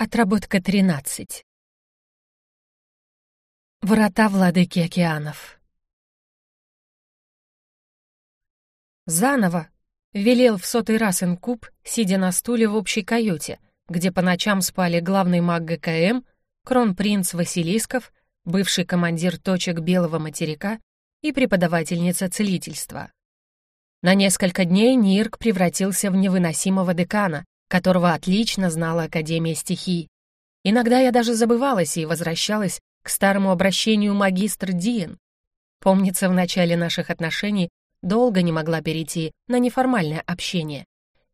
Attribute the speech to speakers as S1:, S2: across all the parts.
S1: Отработка 13. Врата владыки океанов. Заново велел в сотый раз инкуб, сидя на стуле в общей каюте, где по ночам спали главный маг ГКМ, кронпринц Василисков, бывший командир точек Белого материка и преподавательница целительства. На несколько дней Нирк превратился в невыносимого декана, которого отлично знала Академия стихий. Иногда я даже забывалась и возвращалась к старому обращению магистр Диен. Помнится, в начале наших отношений долго не могла перейти на неформальное общение.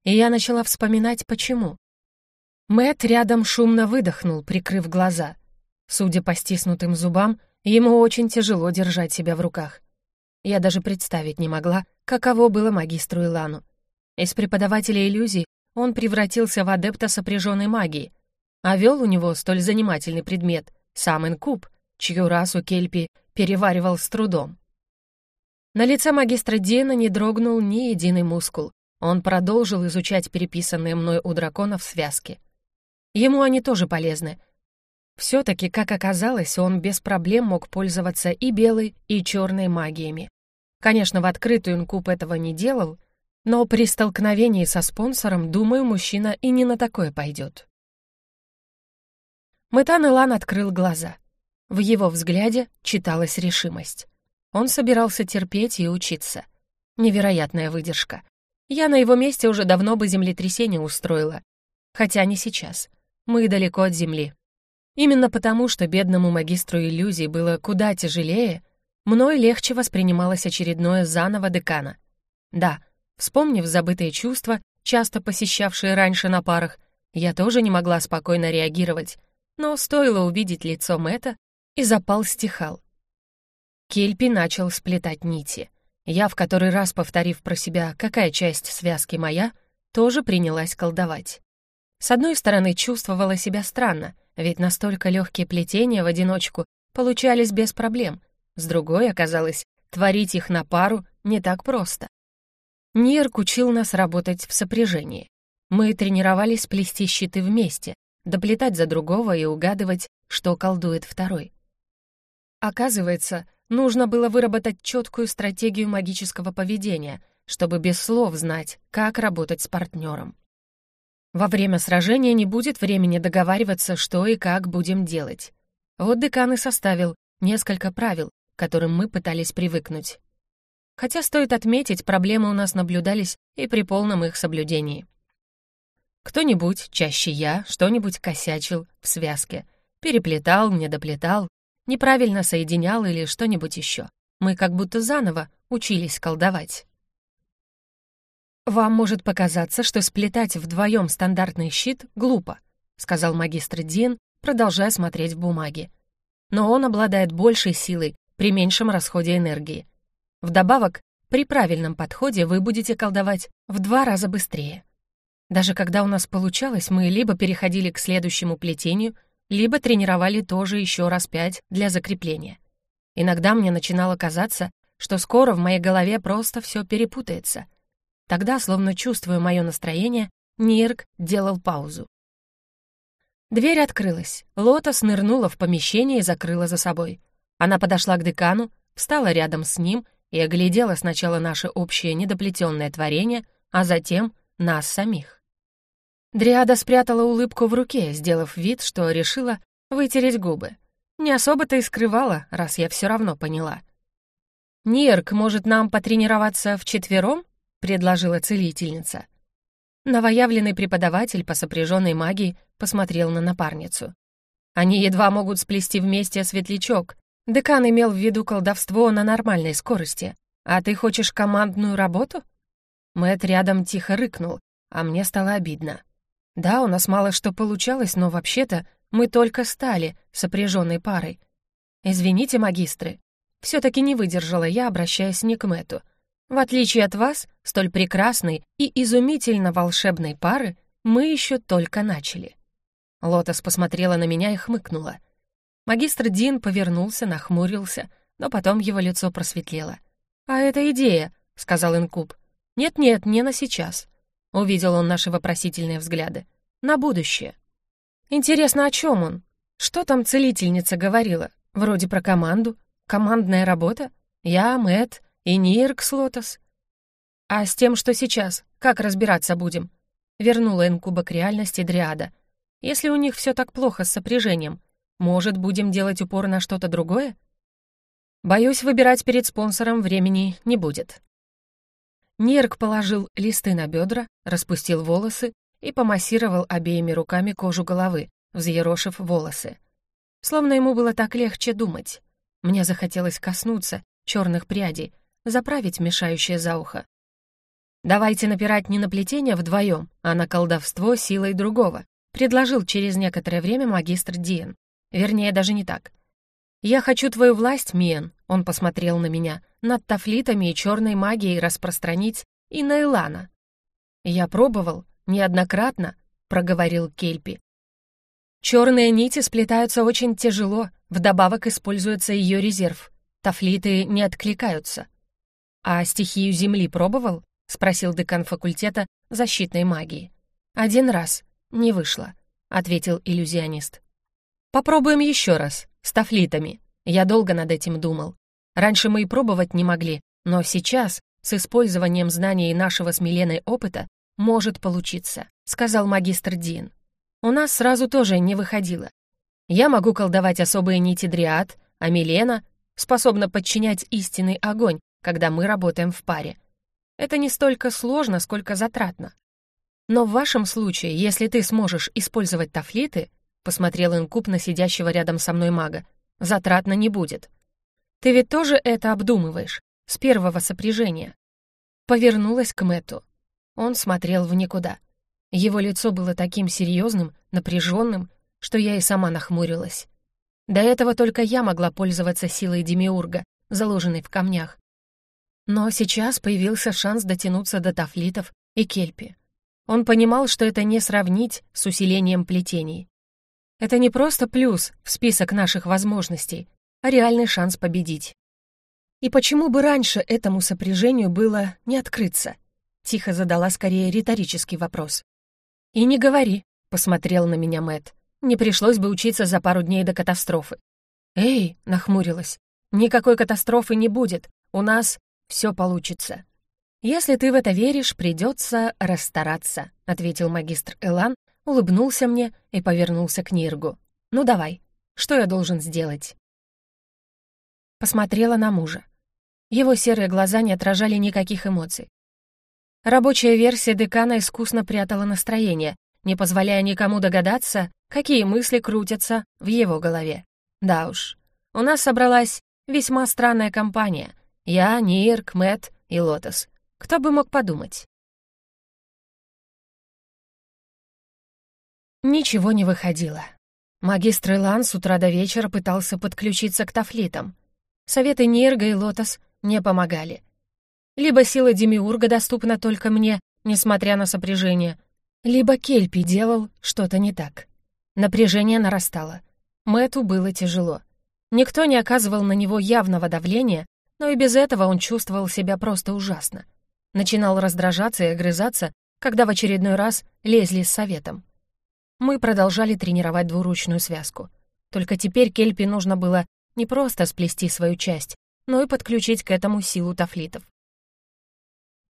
S1: И я начала вспоминать, почему. Мэт рядом шумно выдохнул, прикрыв глаза. Судя по стиснутым зубам, ему очень тяжело держать себя в руках. Я даже представить не могла, каково было магистру Илану. Из преподавателя иллюзий он превратился в адепта сопряженной магии, а вел у него столь занимательный предмет — сам инкуб, чью расу Кельпи переваривал с трудом. На лице магистра Дина не дрогнул ни единый мускул. Он продолжил изучать переписанные мной у драконов связки. Ему они тоже полезны. Все-таки, как оказалось, он без проблем мог пользоваться и белой, и черной магиями. Конечно, в открытую инкуб этого не делал, но при столкновении со спонсором, думаю, мужчина и не на такое пойдет. Мэтан Илан открыл глаза. В его взгляде читалась решимость. Он собирался терпеть и учиться. Невероятная выдержка. Я на его месте уже давно бы землетрясение устроила. Хотя не сейчас. Мы далеко от земли. Именно потому, что бедному магистру иллюзий было куда тяжелее, мной легче воспринималось очередное заново декана. Да, Вспомнив забытые чувства, часто посещавшие раньше на парах, я тоже не могла спокойно реагировать, но стоило увидеть лицо Мэтта, и запал стихал. Кельпи начал сплетать нити. Я, в который раз повторив про себя, какая часть связки моя, тоже принялась колдовать. С одной стороны, чувствовала себя странно, ведь настолько легкие плетения в одиночку получались без проблем. С другой, оказалось, творить их на пару не так просто. Нирк учил нас работать в сопряжении. Мы тренировались плести щиты вместе, доплетать за другого и угадывать, что колдует второй. Оказывается, нужно было выработать четкую стратегию магического поведения, чтобы без слов знать, как работать с партнером. Во время сражения не будет времени договариваться, что и как будем делать. Вот декан и составил несколько правил, к которым мы пытались привыкнуть. Хотя, стоит отметить, проблемы у нас наблюдались и при полном их соблюдении. Кто-нибудь, чаще я, что-нибудь косячил в связке, переплетал, недоплетал, неправильно соединял или что-нибудь еще. Мы как будто заново учились колдовать. «Вам может показаться, что сплетать вдвоем стандартный щит глупо», сказал магистр Дин, продолжая смотреть в бумаги. «Но он обладает большей силой при меньшем расходе энергии. Вдобавок, при правильном подходе вы будете колдовать в два раза быстрее. Даже когда у нас получалось, мы либо переходили к следующему плетению, либо тренировали тоже еще раз пять для закрепления. Иногда мне начинало казаться, что скоро в моей голове просто все перепутается. Тогда, словно чувствуя мое настроение, Нирк делал паузу. Дверь открылась. Лотос нырнула в помещение и закрыла за собой. Она подошла к декану, встала рядом с ним и оглядела сначала наше общее недоплетенное творение, а затем нас самих. Дриада спрятала улыбку в руке, сделав вид, что решила вытереть губы. Не особо-то и скрывала, раз я все равно поняла. «Нирк, может, нам потренироваться вчетвером?» — предложила целительница. Новоявленный преподаватель по сопряженной магии посмотрел на напарницу. «Они едва могут сплести вместе светлячок, Декан имел в виду колдовство на нормальной скорости. А ты хочешь командную работу? Мэт рядом тихо рыкнул, а мне стало обидно. Да, у нас мало что получалось, но вообще-то мы только стали сопряженной парой. Извините, магистры, все-таки не выдержала я, обращаясь не к Мэту. В отличие от вас, столь прекрасной и изумительно волшебной пары, мы еще только начали. Лотос посмотрела на меня и хмыкнула. Магистр Дин повернулся, нахмурился, но потом его лицо просветлело. «А это идея», — сказал Инкуб. «Нет-нет, не на сейчас». Увидел он наши вопросительные взгляды. «На будущее». Интересно, о чем он? Что там целительница говорила? Вроде про команду. Командная работа? Я, Мэтт и Ниркс Лотос. А с тем, что сейчас, как разбираться будем? Вернула инкуба к реальности Дриада. Если у них все так плохо с сопряжением, может, будем делать упор на что-то другое? Боюсь, выбирать перед спонсором времени не будет. Нирк положил листы на бедра, распустил волосы и помассировал обеими руками кожу головы, взъерошив волосы. Словно ему было так легче думать. Мне захотелось коснуться черных прядей, заправить мешающее за ухо. «Давайте напирать не на плетение вдвоем, а на колдовство силой другого», предложил через некоторое время магистр Диен. Вернее, даже не так. «Я хочу твою власть, Миен», — он посмотрел на меня, «над тафлитами и черной магией распространить и на Илана». «Я пробовал, неоднократно», — проговорил Кельпи. «Черные нити сплетаются очень тяжело, вдобавок используется ее резерв. Тафлиты не откликаются». «А стихию Земли пробовал?» — спросил декан факультета защитной магии. «Один раз. Не вышло», — ответил иллюзионист. Попробуем еще раз, с тафлитами. Я долго над этим думал. Раньше мы и пробовать не могли, но сейчас, с использованием знаний нашего с Миленой опыта, может получиться», — сказал магистр Дин. «У нас сразу тоже не выходило. Я могу колдовать особые нити дриад, а Милена способна подчинять истинный огонь, когда мы работаем в паре. Это не столько сложно, сколько затратно. Но в вашем случае, если ты сможешь использовать тафлиты, Посмотрел инкуб на сидящего рядом со мной мага. «Затратно не будет. Ты ведь тоже это обдумываешь, с первого сопряжения». Повернулась к Мэту. Он смотрел в никуда. Его лицо было таким серьезным, напряженным, что я и сама нахмурилась. До этого только я могла пользоваться силой Демиурга, заложенной в камнях. Но сейчас появился шанс дотянуться до тафлитов и кельпи. Он понимал, что это не сравнить с усилением плетений. Это не просто плюс в список наших возможностей, а реальный шанс победить. И почему бы раньше этому сопряжению было не открыться? Тихо задала скорее риторический вопрос. «И не говори», — посмотрел на меня Мэт. «Не пришлось бы учиться за пару дней до катастрофы». «Эй», — нахмурилась, — «никакой катастрофы не будет. У нас все получится». «Если ты в это веришь, придется расстараться», — ответил магистр Элан, улыбнулся мне и повернулся к Ниргу. «Ну давай, что я должен сделать?» Посмотрела на мужа. Его серые глаза не отражали никаких эмоций. Рабочая версия декана искусно прятала настроение, не позволяя никому догадаться, какие мысли крутятся в его голове. Да уж, у нас собралась весьма странная компания. Я, Нирк, Мэтт и Лотос. Кто бы мог подумать? Ничего не выходило. Магистр Илан с утра до вечера пытался подключиться к тафлитам. Советы Нирга и Лотос не помогали. Либо сила Демиурга доступна только мне, несмотря на сопряжение, либо Кельпи делал что-то не так. Напряжение нарастало. Мэту было тяжело. Никто не оказывал на него явного давления, но и без этого он чувствовал себя просто ужасно. Начинал раздражаться и огрызаться, когда в очередной раз лезли с советом. Мы продолжали тренировать двуручную связку. Только теперь Кельпи нужно было не просто сплести свою часть, но и подключить к этому силу тафлитов.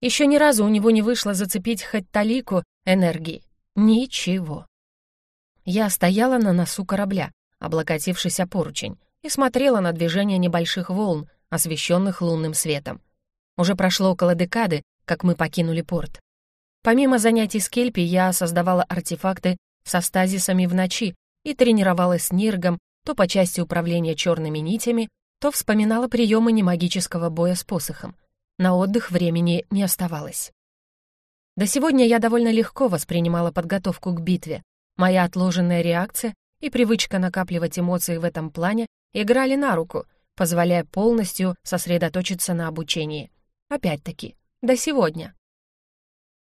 S1: Еще ни разу у него не вышло зацепить хоть талику энергии. Ничего. Я стояла на носу корабля, облокотившись о поручень, и смотрела на движение небольших волн, освещенных лунным светом. Уже прошло около декады, как мы покинули порт. Помимо занятий с Кельпи, я создавала артефакты со стазисами в ночи и тренировалась с Ниргом то по части управления черными нитями, то вспоминала приемы немагического боя с посохом. На отдых времени не оставалось. До сегодня я довольно легко воспринимала подготовку к битве. Моя отложенная реакция и привычка накапливать эмоции в этом плане играли на руку, позволяя полностью сосредоточиться на обучении. Опять-таки, до сегодня.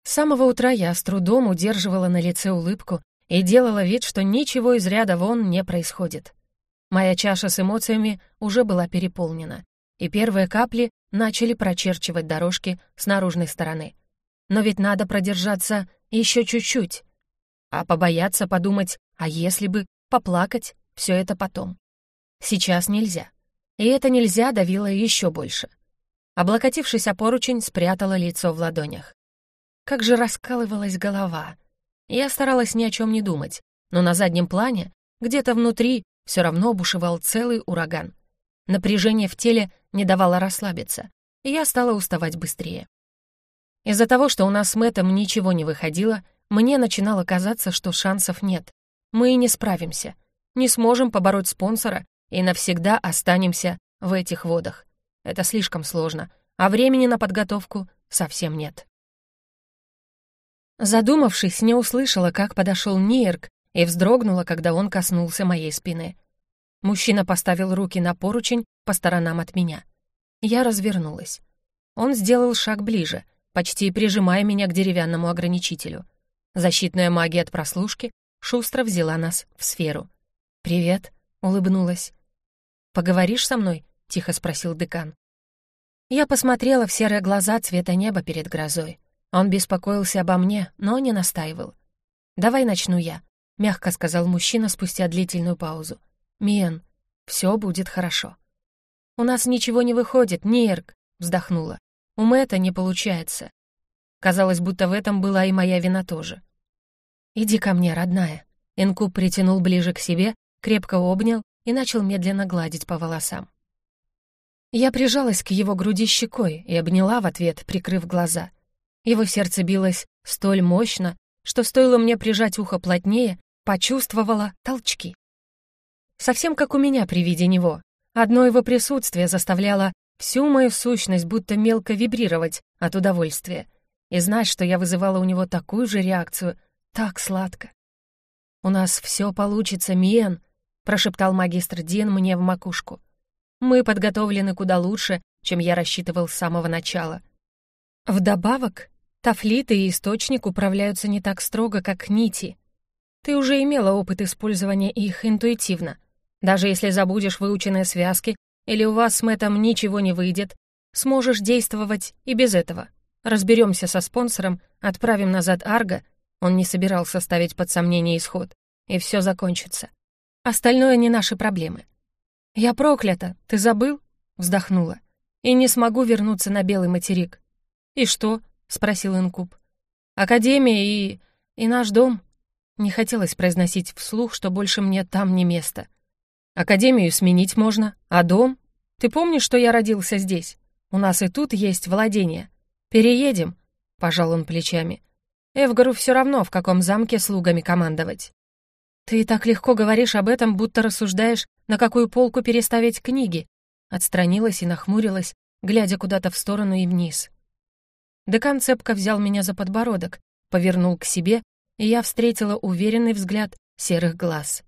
S1: С самого утра я с трудом удерживала на лице улыбку и делала вид, что ничего из ряда вон не происходит. Моя чаша с эмоциями уже была переполнена, и первые капли начали прочерчивать дорожки с наружной стороны. Но ведь надо продержаться еще чуть-чуть. А побояться подумать А если бы поплакать, все это потом. Сейчас нельзя. И это нельзя давило еще больше. Облокотившись о поручень, спрятала лицо в ладонях. Как же раскалывалась голова. Я старалась ни о чем не думать, но на заднем плане, где-то внутри, все равно бушевал целый ураган. Напряжение в теле не давало расслабиться, и я стала уставать быстрее. Из-за того, что у нас с Мэттом ничего не выходило, мне начинало казаться, что шансов нет. Мы и не справимся, не сможем побороть спонсора и навсегда останемся в этих водах. Это слишком сложно, а времени на подготовку совсем нет. Задумавшись, не услышала, как подошел Нирк и вздрогнула, когда он коснулся моей спины. Мужчина поставил руки на поручень по сторонам от меня. Я развернулась. Он сделал шаг ближе, почти прижимая меня к деревянному ограничителю. Защитная магия от прослушки шустро взяла нас в сферу. «Привет», — улыбнулась. «Поговоришь со мной?» — тихо спросил декан. Я посмотрела в серые глаза цвета неба перед грозой. Он беспокоился обо мне, но не настаивал. «Давай начну я», — мягко сказал мужчина спустя длительную паузу. «Миэн, все будет хорошо». «У нас ничего не выходит, Нирк», — вздохнула. «У Мэтта не получается». Казалось, будто в этом была и моя вина тоже. «Иди ко мне, родная». Инкуб притянул ближе к себе, крепко обнял и начал медленно гладить по волосам. Я прижалась к его груди щекой и обняла в ответ, прикрыв глаза. Его сердце билось столь мощно, что стоило мне прижать ухо плотнее, почувствовала толчки. Совсем как у меня при виде него. Одно его присутствие заставляло всю мою сущность будто мелко вибрировать от удовольствия. И знать, что я вызывала у него такую же реакцию, так сладко. «У нас все получится, Миен», — прошептал магистр Дин мне в макушку. «Мы подготовлены куда лучше, чем я рассчитывал с самого начала. Вдобавок, тафлиты и источник управляются не так строго, как нити. Ты уже имела опыт использования их интуитивно. Даже если забудешь выученные связки или у вас с Мэттом ничего не выйдет, сможешь действовать и без этого. Разберемся со спонсором, отправим назад Арго, он не собирался ставить под сомнение исход, и все закончится. Остальное не наши проблемы. «Я проклята, ты забыл?» — вздохнула. «И не смогу вернуться на Белый материк». «И что?» — спросил Инкуб. «Академия и... и наш дом». Не хотелось произносить вслух, что больше мне там не место. Академию сменить можно, а дом? Ты помнишь, что я родился здесь? У нас и тут есть владение. Переедем?» — пожал он плечами. «Эвгару все равно, в каком замке слугами командовать». «Ты так легко говоришь об этом, будто рассуждаешь, на какую полку переставить книги», отстранилась и нахмурилась, глядя куда-то в сторону и вниз. Декан цепко взял меня за подбородок, повернул к себе, и я встретила уверенный взгляд серых глаз.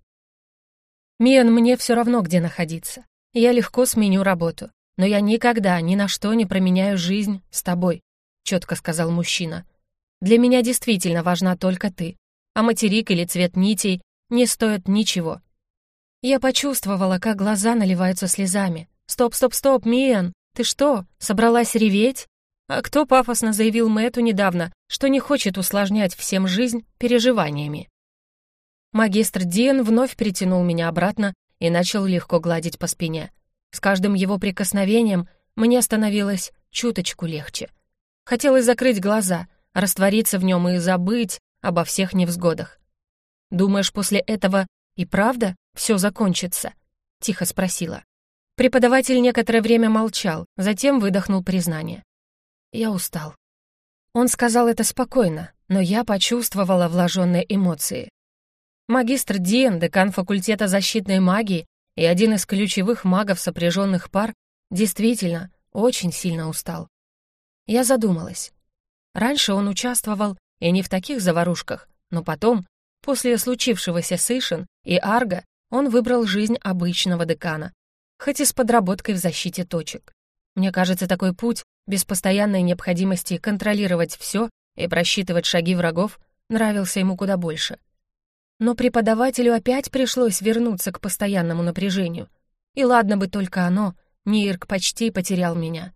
S1: «Миан, мне все равно, где находиться. Я легко сменю работу, но я никогда ни на что не променяю жизнь с тобой», — четко сказал мужчина. «Для меня действительно важна только ты, а материк или цвет нитей не стоят ничего». Я почувствовала, как глаза наливаются слезами. «Стоп, стоп, стоп, Миан, ты что, собралась реветь?» А кто пафосно заявил Мэту недавно, что не хочет усложнять всем жизнь переживаниями? Магистр Диен вновь притянул меня обратно и начал легко гладить по спине. С каждым его прикосновением мне становилось чуточку легче. Хотелось закрыть глаза, раствориться в нем и забыть обо всех невзгодах. «Думаешь, после этого и правда все закончится?» — тихо спросила. Преподаватель некоторое время молчал, затем выдохнул признание. «Я устал». Он сказал это спокойно, но я почувствовала вложенные эмоции. Магистр Диен, декан факультета защитной магии и один из ключевых магов сопряженных пар, действительно очень сильно устал. Я задумалась. Раньше он участвовал и не в таких заварушках, но потом, после случившегося с и Арго, он выбрал жизнь обычного декана, хоть и с подработкой в защите точек. Мне кажется, такой путь, без постоянной необходимости контролировать все и просчитывать шаги врагов, нравился ему куда больше — но преподавателю опять пришлось вернуться к постоянному напряжению. И ладно бы только оно, Нирк почти потерял меня.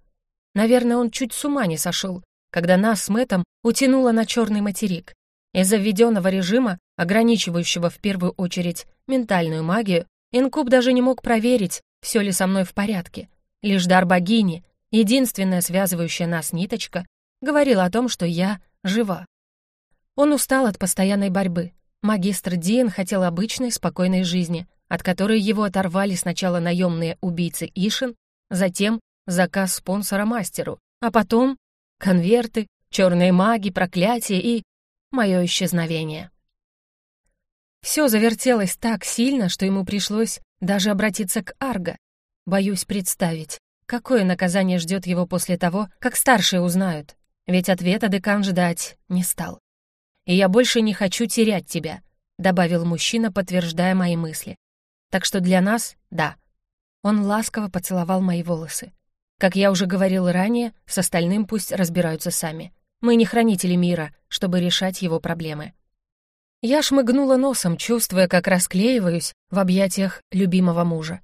S1: Наверное, он чуть с ума не сошел, когда нас с Мэтом утянуло на черный материк. Из-за введенного режима, ограничивающего в первую очередь ментальную магию, инкуб даже не мог проверить, все ли со мной в порядке. Лишь дар богини, единственная связывающая нас ниточка, говорила о том, что я жива. Он устал от постоянной борьбы. Магистр Диен хотел обычной, спокойной жизни, от которой его оторвали сначала наемные убийцы Ишин, затем заказ спонсора мастеру, а потом конверты, черные маги, проклятия и мое исчезновение. Все завертелось так сильно, что ему пришлось даже обратиться к Арго. Боюсь представить, какое наказание ждет его после того, как старшие узнают. Ведь ответа декан ждать не стал. «И я больше не хочу терять тебя», — добавил мужчина, подтверждая мои мысли. «Так что для нас — да». Он ласково поцеловал мои волосы. Как я уже говорил ранее, с остальным пусть разбираются сами. Мы не хранители мира, чтобы решать его проблемы. Я шмыгнула носом, чувствуя, как расклеиваюсь в объятиях любимого мужа.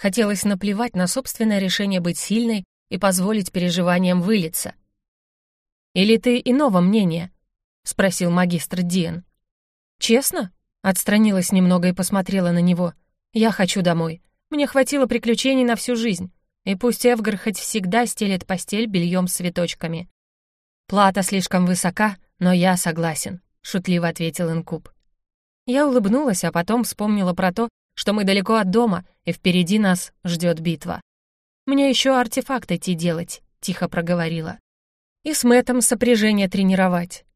S1: Хотелось наплевать на собственное решение быть сильной и позволить переживаниям вылиться. «Или ты иного мнения?» — спросил магистр Диен. «Честно?» — отстранилась немного и посмотрела на него. «Я хочу домой. Мне хватило приключений на всю жизнь. И пусть Эвгар хоть всегда стелет постель бельем с цветочками. «Плата слишком высока, но я согласен», — шутливо ответил Инкуб. Я улыбнулась, а потом вспомнила про то, что мы далеко от дома, и впереди нас ждет битва. «Мне еще артефакт идти делать», — тихо проговорила. «И с Мэттом сопряжение тренировать.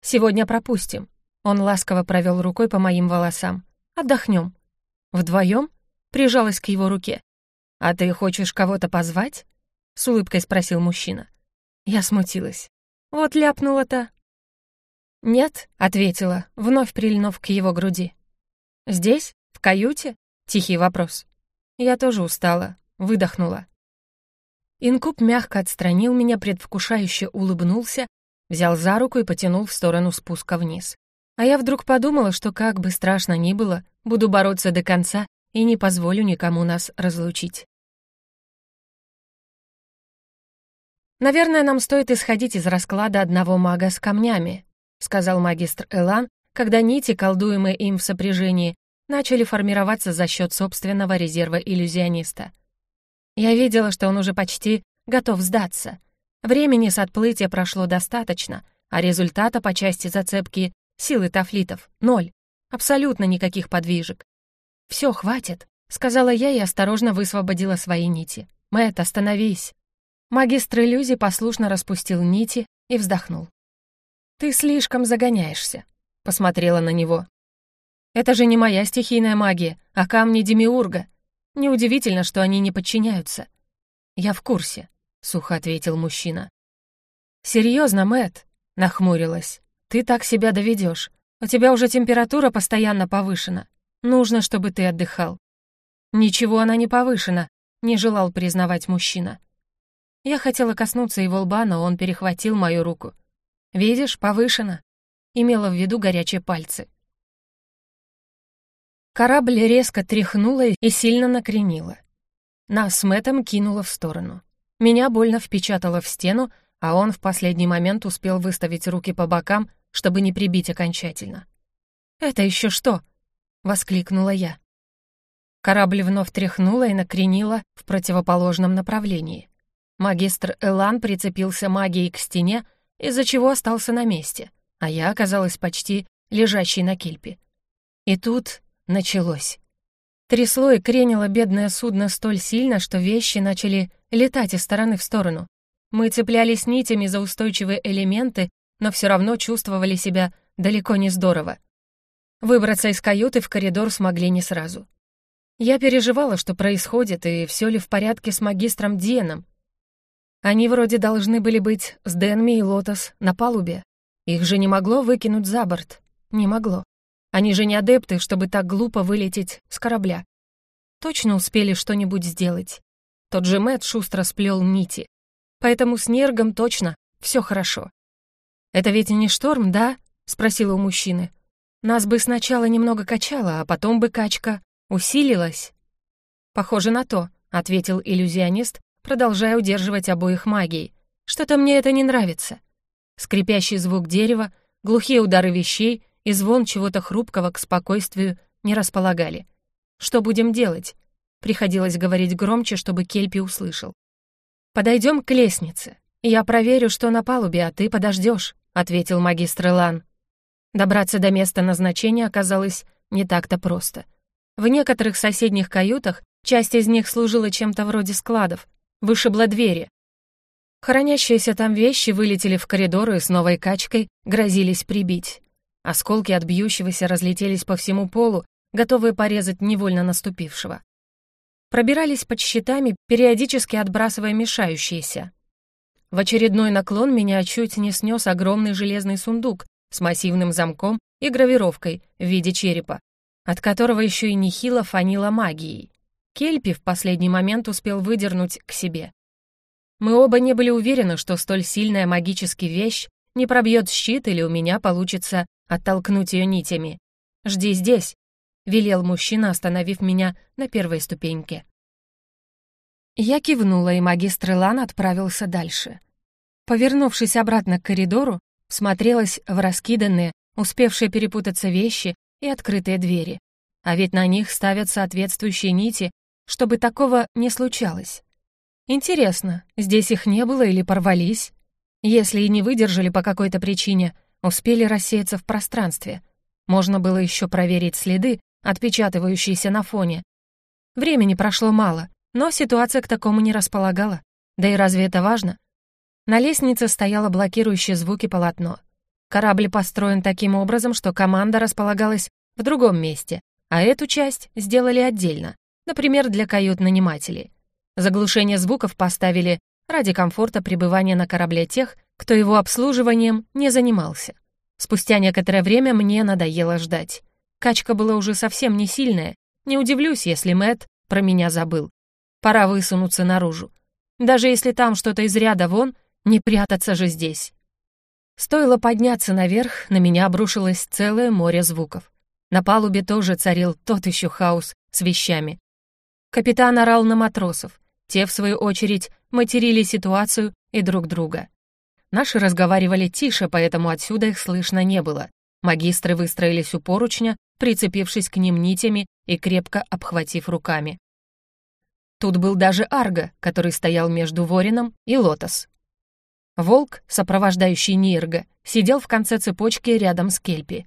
S1: Сегодня пропустим». Он ласково провел рукой по моим волосам. «Отдохнем». «Вдвоем?» — прижалась к его руке. «А ты хочешь кого-то позвать?» — с улыбкой спросил мужчина. Я смутилась. Вот ляпнула-то. «Нет», — ответила, вновь прильнув к его груди. «Здесь? Каюте?» — тихий вопрос. Я тоже устала, выдохнула. Инкуб мягко отстранил меня, предвкушающе улыбнулся, взял за руку и потянул в сторону спуска вниз. А я вдруг подумала, что как бы страшно ни было, буду бороться до конца и не позволю никому нас разлучить. «Наверное, нам стоит исходить из расклада одного мага с камнями», сказал магистр Элан, когда нити, колдуемые им в сопряжении, начали формироваться за счет собственного резерва иллюзиониста. Я видела, что он уже почти готов сдаться. Времени с отплытия прошло достаточно, а результата по части зацепки силы тафлитов — ноль. Абсолютно никаких подвижек. «Все, хватит», — сказала я и осторожно высвободила свои нити. «Мэтт, остановись». Магистр иллюзий послушно распустил нити и вздохнул. «Ты слишком загоняешься», — посмотрела на него. «Это же не моя стихийная магия, а камни Демиурга. Неудивительно, что они не подчиняются». «Я в курсе», — сухо ответил мужчина. «Серьезно, Мэтт?» — нахмурилась. «Ты так себя доведешь. У тебя уже температура постоянно повышена. Нужно, чтобы ты отдыхал». «Ничего она не повышена», — не желал признавать мужчина. Я хотела коснуться его лба, но он перехватил мою руку. «Видишь, повышено». Имела в виду горячие пальцы. Корабль резко тряхнула и сильно накренила. Нас с Мэттом кинуло в сторону. Меня больно впечатало в стену, а он в последний момент успел выставить руки по бокам, чтобы не прибить окончательно. «Это еще что?» — воскликнула я. Корабль вновь тряхнула и накренила в противоположном направлении. Магистр Элан прицепился магией к стене, из-за чего остался на месте, а я оказалась почти лежащей на кельпе. И тут началось. Трясло и кренило бедное судно столь сильно, что вещи начали летать из стороны в сторону. Мы цеплялись нитями за устойчивые элементы, но все равно чувствовали себя далеко не здорово. Выбраться из каюты в коридор смогли не сразу. Я переживала, что происходит, и все ли в порядке с магистром Диеном, они вроде должны были быть с Дэнми и Лотос на палубе. Их же не могло выкинуть за борт. Не могло. Они же не адепты, чтобы так глупо вылететь с корабля. Точно успели что-нибудь сделать. Тот же Мэтт шустро сплел нити. Поэтому с Нергом точно все хорошо. «Это ведь не шторм, да?» — спросила у мужчины. «Нас бы сначала немного качало, а потом бы качка усилилась». «Похоже на то», — ответил иллюзионист, продолжая удерживать обоих магией. Что-то мне это не нравится. Скрипящий звук дерева Глухие удары вещей и звон чего-то хрупкого к спокойствию не располагали. «Что будем делать?» Приходилось говорить громче, чтобы Кельпи услышал. «Подойдем к лестнице. Я проверю, что на палубе, а ты подождешь», — ответил магистр Лан. Добраться до места назначения оказалось не так-то просто. В некоторых соседних каютах часть из них служила чем-то вроде складов, вышибла двери. Хранящиеся там вещи вылетели в коридоры и с новой качкой грозились прибить. Осколки от бьющегося разлетелись по всему полу, готовые порезать невольно наступившего пробирались под щитами, периодически отбрасывая мешающиеся. В очередной наклон меня чуть не снес огромный железный сундук с массивным замком и гравировкой в виде черепа, от которого еще и нехило фанило магией. Кельпи в последний момент успел выдернуть к себе. Мы оба не были уверены, что столь сильная магическая вещь не пробьет щит или у меня получится оттолкнуть ее нитями. «Жди здесь», — велел мужчина, остановив меня на первой ступеньке. Я кивнула, и магистр Илан отправился дальше. Повернувшись обратно к коридору, смотрелась в раскиданные, успевшие перепутаться вещи и открытые двери. А ведь на них ставят соответствующие нити, чтобы такого не случалось. Интересно, здесь их не было или порвались? Если и не выдержали по какой-то причине, успели рассеяться в пространстве. Можно было еще проверить следы, отпечатывающиеся на фоне. Времени прошло мало, но ситуация к такому не располагала. Да и разве это важно? На лестнице стояло блокирующее звуки полотно. Корабль построен таким образом, что команда располагалась в другом месте, а эту часть сделали отдельно, например, для кают-нанимателей. Заглушение звуков поставили ради комфорта пребывания на корабле тех, кто его обслуживанием не занимался. Спустя некоторое время мне надоело ждать. Качка была уже совсем не сильная. Не удивлюсь, если Мэт про меня забыл. Пора высунуться наружу. Даже если там что-то из ряда вон, не прятаться же здесь. Стоило подняться наверх, на меня обрушилось целое море звуков. На палубе тоже царил тот еще хаос с вещами. Капитан орал на матросов. Те, в свою очередь, материли ситуацию и друг друга. Наши разговаривали тише, поэтому отсюда их слышно не было. Магистры выстроились у поручня, прицепившись к ним нитями и крепко обхватив руками. Тут был даже Арго, который стоял между Ворином и Лотос. Волк, сопровождающий Нирга, сидел в конце цепочки рядом с Кельпи.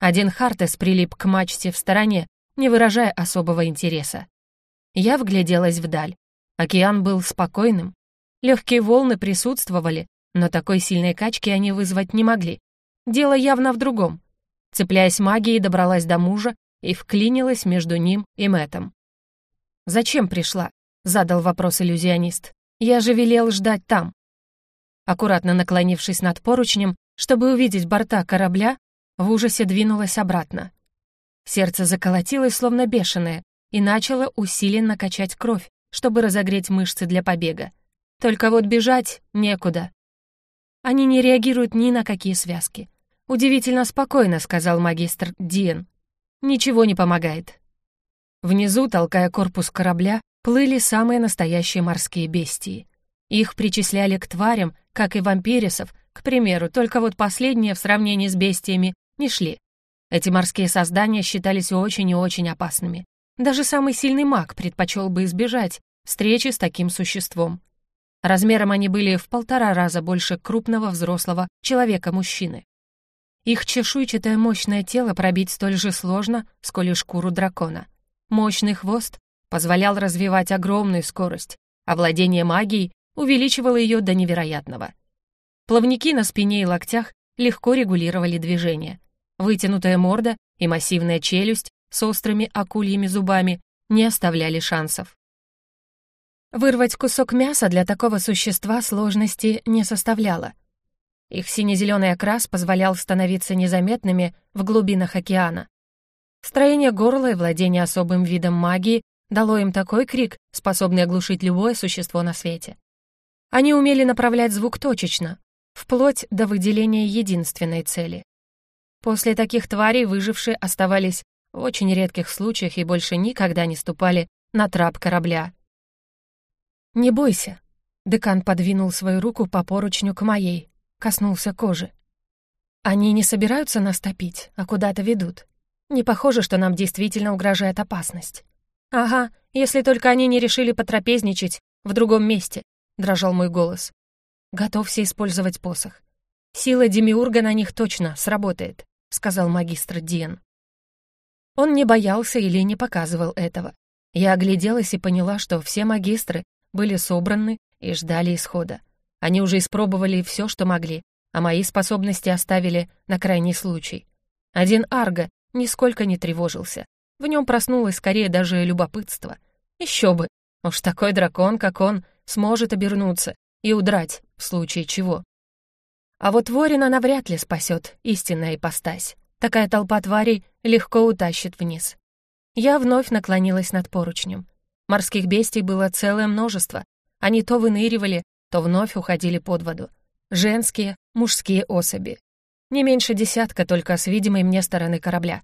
S1: Один Хартес прилип к мачте в стороне, не выражая особого интереса. Я вгляделась вдаль. Океан был спокойным. Легкие волны присутствовали, но такой сильной качки они вызвать не могли. Дело явно в другом. Цепляясь магией, добралась до мужа и вклинилась между ним и Мэтом. «Зачем пришла?» — задал вопрос иллюзионист. «Я же велел ждать там». Аккуратно наклонившись над поручнем, чтобы увидеть борта корабля, в ужасе двинулась обратно. Сердце заколотилось, словно бешеное, и начало усиленно качать кровь, чтобы разогреть мышцы для побега. Только вот бежать некуда. Они не реагируют ни на какие связки. «Удивительно спокойно», — сказал магистр Диен. «Ничего не помогает». Внизу, толкая корпус корабля, плыли самые настоящие морские бестии. Их причисляли к тварям, как и вампирисов, к примеру, только вот последние в сравнении с бестиями не шли. Эти морские создания считались очень и очень опасными. Даже самый сильный маг предпочел бы избежать встречи с таким существом. Размером они были в полтора раза больше крупного взрослого человека-мужчины. Их чешуйчатое мощное тело пробить столь же сложно, сколь и шкуру дракона. Мощный хвост позволял развивать огромную скорость, а владение магией увеличивало ее до невероятного. Плавники на спине и локтях легко регулировали движение. Вытянутая морда и массивная челюсть с острыми акульями зубами не оставляли шансов. Вырвать кусок мяса для такого существа сложности не составляло — их сине-зеленый окрас позволял становиться незаметными в глубинах океана. Строение горла и владение особым видом магии дало им такой крик, способный оглушить любое существо на свете. Они умели направлять звук точечно, вплоть до выделения единственной цели. После таких тварей выжившие оставались в очень редких случаях и больше никогда не ступали на трап корабля. «Не бойся», — декан подвинул свою руку по поручню к моей, коснулся кожи. Они не собираются нас топить, а куда-то ведут. Не похоже, что нам действительно угрожает опасность. Ага, если только они не решили потрапезничать в другом месте, дрожал мой голос. Готовься использовать посох. Сила Демиурга на них точно сработает, сказал магистр Диен. Он не боялся или не показывал этого. Я огляделась и поняла, что все магистры были собраны и ждали исхода. Они уже испробовали все, что могли, а мои способности оставили на крайний случай. Один Арго нисколько не тревожился. В нем проснулось скорее даже любопытство. Еще бы, уж такой дракон, как он, сможет обернуться и удрать, в случае чего. А вот Ворина навряд ли спасет истинная ипостась. Такая толпа тварей легко утащит вниз. Я вновь наклонилась над поручнем. Морских бестий было целое множество. Они то выныривали, то вновь уходили под воду. Женские, мужские особи. Не меньше десятка только с видимой мне стороны корабля.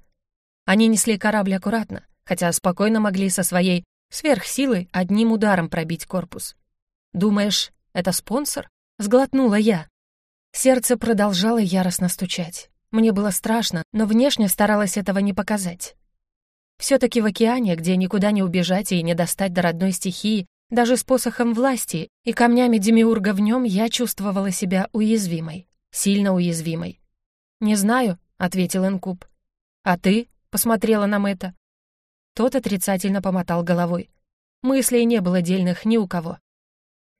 S1: Они несли корабль аккуратно, хотя спокойно могли со своей сверхсилой одним ударом пробить корпус. «Думаешь, это спонсор?» — сглотнула я. Сердце продолжало яростно стучать. Мне было страшно, но внешне старалась этого не показать. Все-таки в океане, где никуда не убежать и не достать до родной стихии, даже с посохом власти и камнями Демиурга в нем я чувствовала себя уязвимой, сильно уязвимой. «Не знаю», — ответил Инкуб. «А ты?» — посмотрела нам это. Тот отрицательно помотал головой. Мыслей не было дельных ни у кого.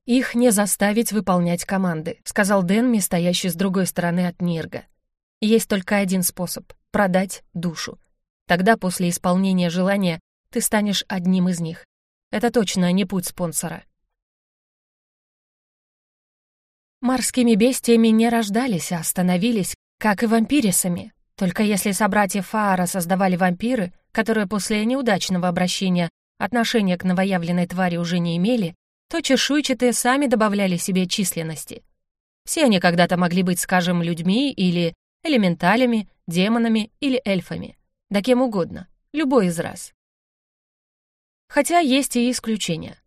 S1: «Их не заставить выполнять команды», — сказал Дэнми, стоящий с другой стороны от Нирга. «Есть только один способ — продать душу. Тогда после исполнения желания ты станешь одним из них. Это точно не путь спонсора». Морскими бестиями не рождались, а становились, как и вампирисами. Только если собратья Фаара создавали вампиры, которые после неудачного обращения отношения к новоявленной твари уже не имели, то чешуйчатые сами добавляли себе численности. Все они когда-то могли быть, скажем, людьми или элементалями, демонами или эльфами. Да кем угодно, любой из раз. Хотя есть и исключения.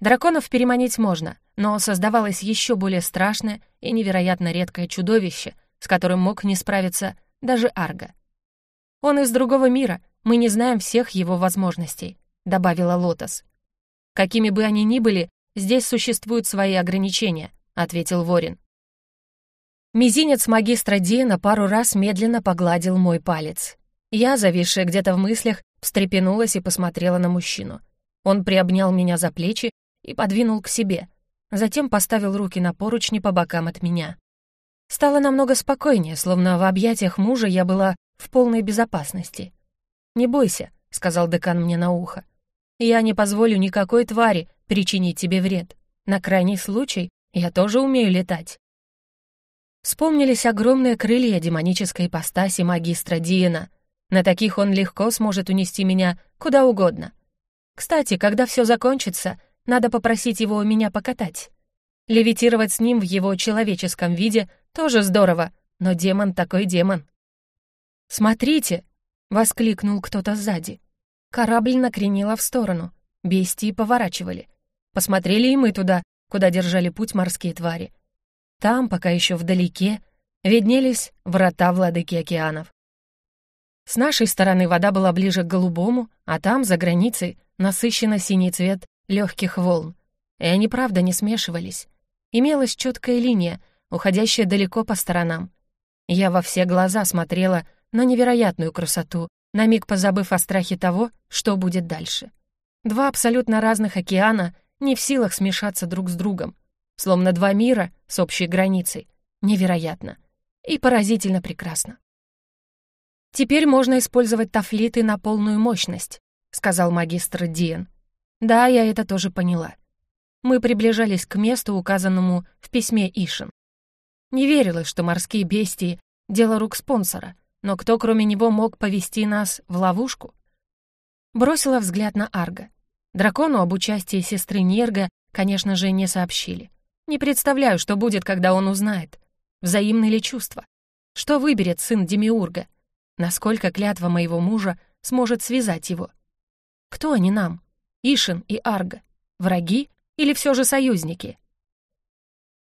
S1: Драконов переманить можно, но создавалось еще более страшное и невероятно редкое чудовище, с которым мог не справиться даже Арга. «Он из другого мира, мы не знаем всех его возможностей», — добавила Лотос. «Какими бы они ни были, Здесь существуют свои ограничения», — ответил Ворин. Мизинец магистра Диэна пару раз медленно погладил мой палец. Я, зависшая где-то в мыслях, встрепенулась и посмотрела на мужчину. Он приобнял меня за плечи и подвинул к себе, затем поставил руки на поручни по бокам от меня. Стало намного спокойнее, словно в объятиях мужа я была в полной безопасности. «Не бойся», — сказал декан мне на ухо. «Я не позволю никакой твари причинить тебе вред. На крайний случай я тоже умею летать». Вспомнились огромные крылья демонической ипостаси магистра Диена. На таких он легко сможет унести меня куда угодно. Кстати, когда все закончится, надо попросить его у меня покатать. Левитировать с ним в его человеческом виде тоже здорово, но демон такой демон. «Смотрите!» — воскликнул кто-то сзади. Корабль накренило в сторону, бестии поворачивали. Посмотрели и мы туда, куда держали путь морские твари. Там, пока еще вдалеке, виднелись врата владыки океанов. С нашей стороны вода была ближе к голубому, а там, за границей, насыщенно синий цвет легких волн. И они, правда, не смешивались. Имелась четкая линия, уходящая далеко по сторонам. Я во все глаза смотрела на невероятную красоту, на миг позабыв о страхе того, что будет дальше. Два абсолютно разных океана не в силах смешаться друг с другом, словно два мира с общей границей. Невероятно. И поразительно прекрасно. «Теперь можно использовать тафлиты на полную мощность», — сказал магистр Диен. «Да, я это тоже поняла». Мы приближались к месту, указанному в письме Ишин. Не верилось, что морские бестии — дело рук спонсора, но кто, кроме него, мог повести нас в ловушку? Бросила взгляд на Арга. Дракону об участии сестры Нерга, конечно же, не сообщили. Не представляю, что будет, когда он узнает. Взаимны ли чувства? Что выберет сын Демиурга? Насколько клятва моего мужа сможет связать его? Кто они нам? Ишин и Арга? Враги или все же союзники?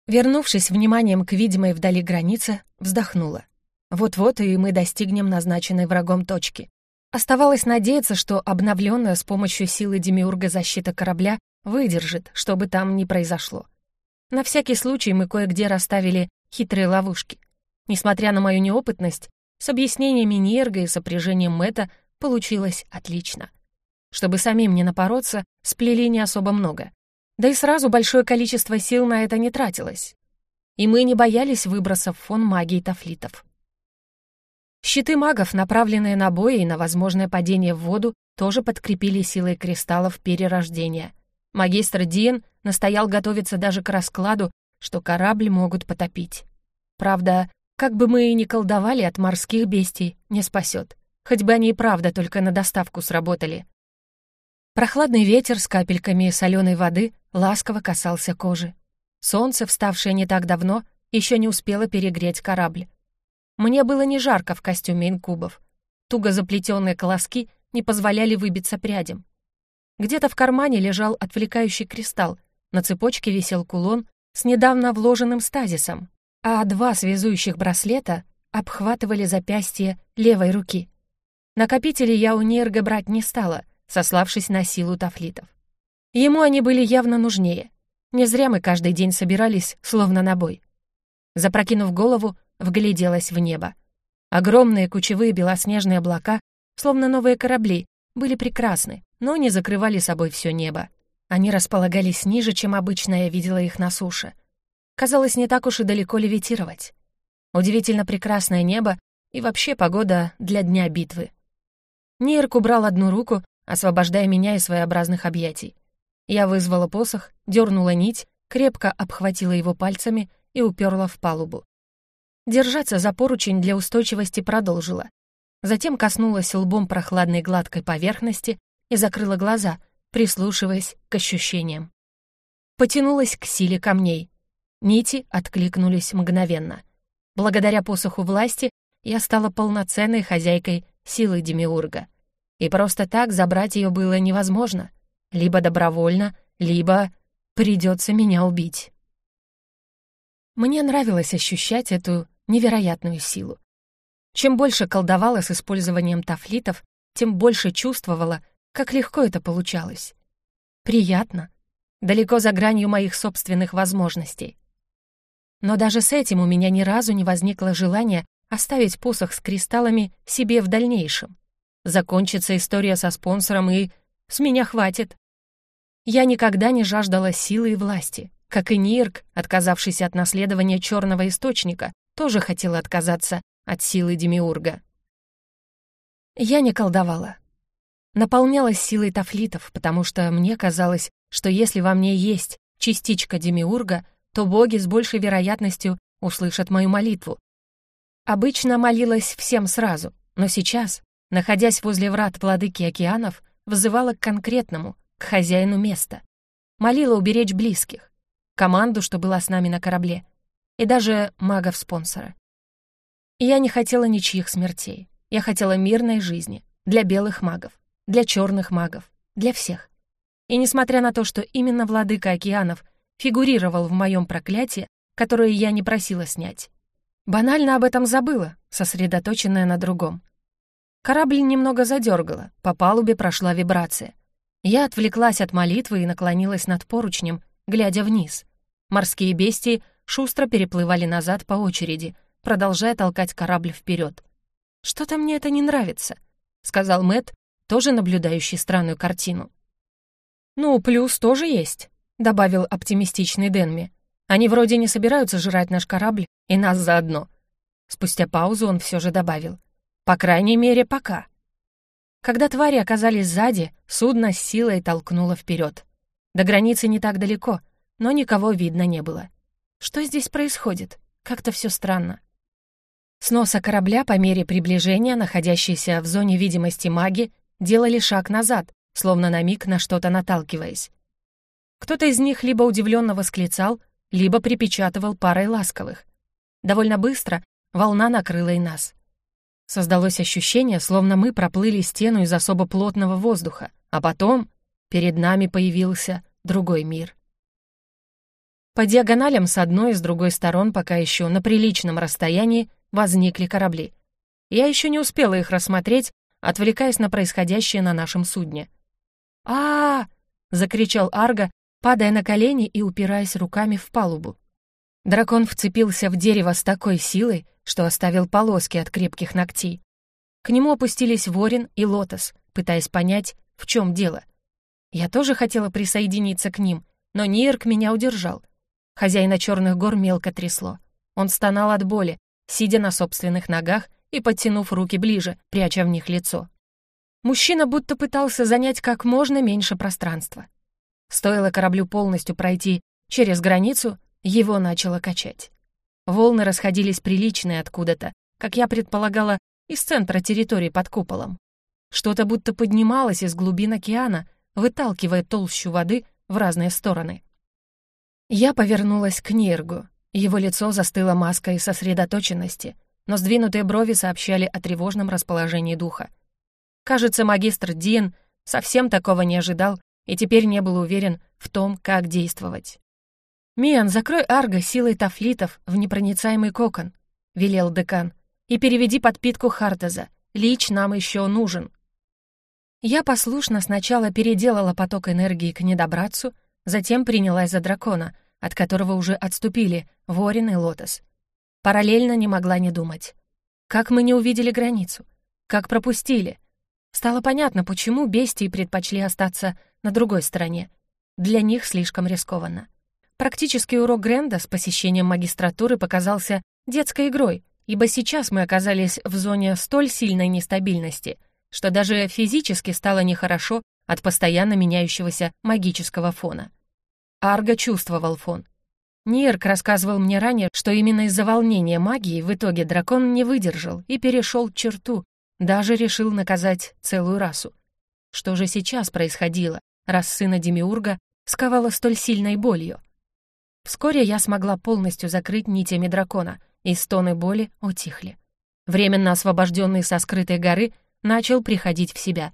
S1: Вернувшись вниманием к видимой вдали границе, вздохнула. Вот-вот и мы достигнем назначенной врагом точки. Оставалось надеяться, что обновленная с помощью силы Демиурга защита корабля выдержит, что бы там ни произошло. На всякий случай мы кое-где расставили хитрые ловушки. Несмотря на мою неопытность, с объяснениями Нерга и сопряжением Мэтта получилось отлично. Чтобы самим не напороться, сплели не особо много. Да и сразу большое количество сил на это не тратилось. И мы не боялись выбросов фон магии тафлитов. Щиты магов, направленные на бой и на возможное падение в воду, тоже подкрепили силой кристаллов перерождения. Магистр Диен настоял готовиться даже к раскладу, что корабль могут потопить. Правда, как бы мы ни колдовали от морских бестий, не спасет. Хоть бы они и правда только на доставку сработали. Прохладный ветер с капельками соленой воды ласково касался кожи. Солнце, вставшее не так давно, еще не успело перегреть корабль. Мне было не жарко в костюме инкубов. Туго заплетенные колоски не позволяли выбиться прядям. Где-то в кармане лежал отвлекающий кристалл, на цепочке висел кулон с недавно вложенным стазисом, а два связующих браслета обхватывали запястье левой руки. Накопители я у Нерга брать не стала, сославшись на силу тафлитов. Ему они были явно нужнее. Не зря мы каждый день собирались, словно на бой. Запрокинув голову, вгляделась в небо. Огромные кучевые белоснежные облака, словно новые корабли, были прекрасны, но не закрывали собой все небо. Они располагались ниже, чем обычно я видела их на суше. Казалось, не так уж и далеко левитировать. Удивительно прекрасное небо и вообще погода для дня битвы. Нейрк убрал одну руку, освобождая меня из своеобразных объятий. Я вызвала посох, дернула нить, крепко обхватила его пальцами и уперла в палубу. Держаться за поручень для устойчивости продолжила. Затем коснулась лбом прохладной гладкой поверхности и закрыла глаза, прислушиваясь к ощущениям. Потянулась к силе камней. Нити откликнулись мгновенно. Благодаря посоху власти я стала полноценной хозяйкой силы Демиурга. И просто так забрать ее было невозможно. Либо добровольно, либо придется меня убить. Мне нравилось ощущать эту невероятную силу. Чем больше колдовала с использованием тафлитов, тем больше чувствовала, как легко это получалось. Приятно, далеко за гранью моих собственных возможностей. Но даже с этим у меня ни разу не возникло желания оставить посох с кристаллами себе в дальнейшем. Закончится история со спонсором, и с меня хватит. Я никогда не жаждала силы и власти. Как и Нирк, отказавшийся от наследования черного источника, тоже хотел отказаться от силы Демиурга. Я не колдовала. Наполнялась силой тафлитов, потому что мне казалось, что если во мне есть частичка Демиурга, то боги с большей вероятностью услышат мою молитву. Обычно молилась всем сразу, но сейчас, находясь возле врат владыки океанов, вызывала к конкретному, к хозяину места. Молила уберечь близких команду, что была с нами на корабле, и даже магов-спонсора. Я не хотела ничьих смертей. Я хотела мирной жизни для белых магов, для черных магов, для всех. И несмотря на то, что именно владыка океанов фигурировал в моем проклятии, которое я не просила снять, банально об этом забыла, сосредоточенная на другом. Корабль немного задергала, по палубе прошла вибрация. Я отвлеклась от молитвы и наклонилась над поручнем, глядя вниз. Морские бестии шустро переплывали назад по очереди, продолжая толкать корабль вперед. «Что-то мне это не нравится», — сказал Мэт, тоже наблюдающий странную картину. «Ну, плюс тоже есть», — добавил оптимистичный Денми. «Они вроде не собираются жрать наш корабль и нас заодно». Спустя паузу он все же добавил. «По крайней мере, пока». Когда твари оказались сзади, судно с силой толкнуло вперед. До границы не так далеко, но никого видно не было. Что здесь происходит? Как-то все странно. С носа корабля по мере приближения, находящиеся в зоне видимости маги, делали шаг назад, словно на миг на что-то наталкиваясь. Кто-то из них либо удивленно восклицал, либо припечатывал парой ласковых. Довольно быстро волна накрыла и нас. Создалось ощущение, словно мы проплыли стену из особо плотного воздуха, а потом перед нами появился другой мир. По диагоналям с одной и с другой сторон, пока еще на приличном расстоянии, возникли корабли. Я еще не успела их рассмотреть, отвлекаясь на происходящее на нашем судне. а, -а, закричал Арго, падая на колени и упираясь руками в палубу. Дракон вцепился в дерево с такой силой, что оставил полоски от крепких ногтей. К нему опустились Ворин и Лотос, пытаясь понять, в чем дело. Я тоже хотела присоединиться к ним, но Нирк меня удержал. Хозяина черных гор мелко трясло. Он стонал от боли, сидя на собственных ногах и подтянув руки ближе, пряча в них лицо. Мужчина будто пытался занять как можно меньше пространства. Стоило кораблю полностью пройти через границу, его начало качать. Волны расходились приличные откуда-то, как я предполагала, из центра территории под куполом. Что-то будто поднималось из глубин океана, выталкивая толщу воды в разные стороны. Я повернулась к Ниргу. Его лицо застыло маской сосредоточенности, но сдвинутые брови сообщали о тревожном расположении духа. Кажется, магистр Дин совсем такого не ожидал и теперь не был уверен в том, как действовать. «Миан, закрой Арго силой тафлитов в непроницаемый кокон», — велел декан, «и переведи подпитку Хартеза. Лич нам еще нужен». Я послушно сначала переделала поток энергии к недобрацу, затем принялась за дракона, от которого уже отступили Ворин и Лотос. Параллельно не могла не думать. Как мы не увидели границу? Как пропустили? Стало понятно, почему бестии предпочли остаться на другой стороне. Для них слишком рискованно. Практический урок Гренда с посещением магистратуры показался детской игрой, ибо сейчас мы оказались в зоне столь сильной нестабильности — что даже физически стало нехорошо от постоянно меняющегося магического фона. Арго чувствовал фон. Нирк рассказывал мне ранее, что именно из-за волнения магии в итоге дракон не выдержал и перешел черту, даже решил наказать целую расу. Что же сейчас происходило, раз сына Демиурга сковало столь сильной болью? Вскоре я смогла полностью закрыть нитями дракона, и стоны боли утихли. Временно освобожденный со скрытой горы, начал приходить в себя.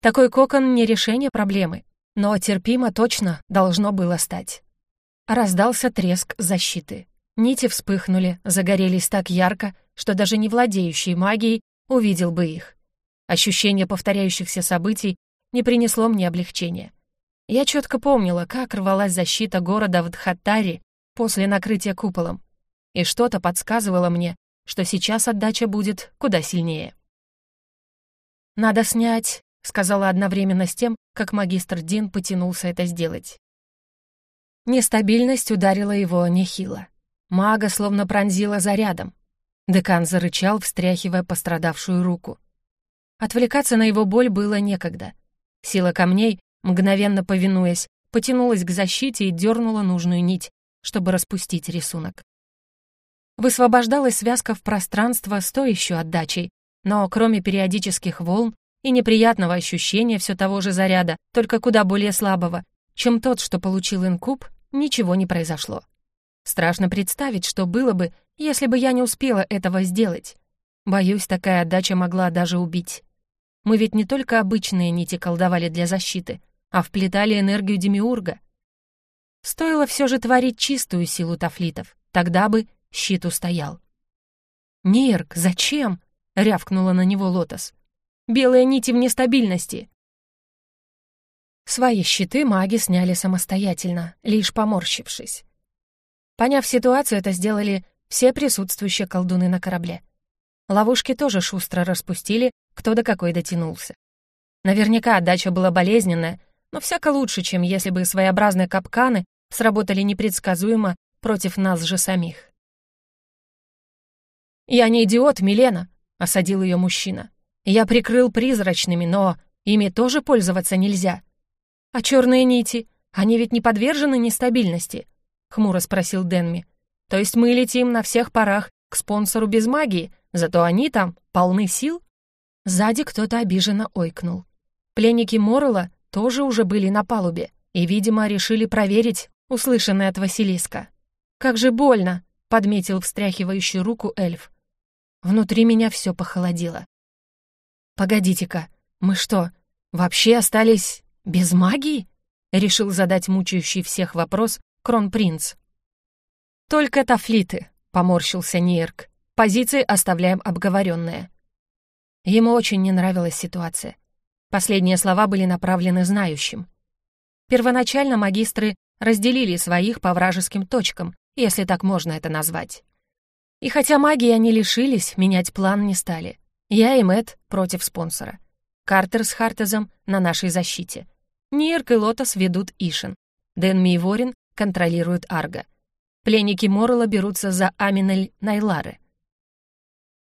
S1: Такой кокон не решение проблемы, но терпимо точно должно было стать. Раздался треск защиты. Нити вспыхнули, загорелись так ярко, что даже не владеющий магией увидел бы их. Ощущение повторяющихся событий не принесло мне облегчения. Я четко помнила, как рвалась защита города в Дхаттаре после накрытия куполом, и что-то подсказывало мне, что сейчас отдача будет куда сильнее. «Надо снять», — сказала одновременно с тем, как магистр Дин потянулся это сделать. Нестабильность ударила его нехило. Мага словно пронзила зарядом. Декан зарычал, встряхивая пострадавшую руку. Отвлекаться на его боль было некогда. Сила камней, мгновенно повинуясь, потянулась к защите и дернула нужную нить, чтобы распустить рисунок. Высвобождалась связка в пространство с той еще отдачей, но кроме периодических волн и неприятного ощущения все того же заряда, только куда более слабого, чем тот, что получил инкуб, ничего не произошло. Страшно представить, что было бы, если бы я не успела этого сделать. Боюсь, такая отдача могла даже убить. Мы ведь не только обычные нити колдовали для защиты, а вплетали энергию Демиурга. Стоило все же творить чистую силу тафлитов, тогда бы щит устоял. «Нирк, зачем?» — рявкнула на него Лотос. «Белые нити в нестабильности!» Свои щиты маги сняли самостоятельно, лишь поморщившись. Поняв ситуацию, это сделали все присутствующие колдуны на корабле. Ловушки тоже шустро распустили, кто до какой дотянулся. Наверняка отдача была болезненная, но всяко лучше, чем если бы своеобразные капканы сработали непредсказуемо против нас же самих. «Я не идиот, Милена!» — осадил ее мужчина. «Я прикрыл призрачными, но ими тоже пользоваться нельзя». «А черные нити? Они ведь не подвержены нестабильности?» — хмуро спросил Денми. «То есть мы летим на всех парах к спонсору без магии, зато они там полны сил?» Сзади кто-то обиженно ойкнул. Пленники Моррелла тоже уже были на палубе и, видимо, решили проверить услышанное от Василиска. «Как же больно!» — подметил встряхивающий руку эльф. Внутри меня все похолодело. «Погодите-ка, мы что, вообще остались без магии?» — решил задать мучающий всех вопрос кронпринц. «Только тафлиты», — поморщился Нирк. позиции оставляем обговоренное. Ему очень не нравилась ситуация. Последние слова были направлены знающим. Первоначально магистры разделили своих по вражеским точкам, если так можно это назвать. И хотя магии они лишились, менять план не стали. Я и Мэтт против спонсора. Картер с Хартезом на нашей защите. Нирк и Лотос ведут Ишин. Дэнми и контролируют Арго. Пленники Моррелла берутся за Аминель Найлары.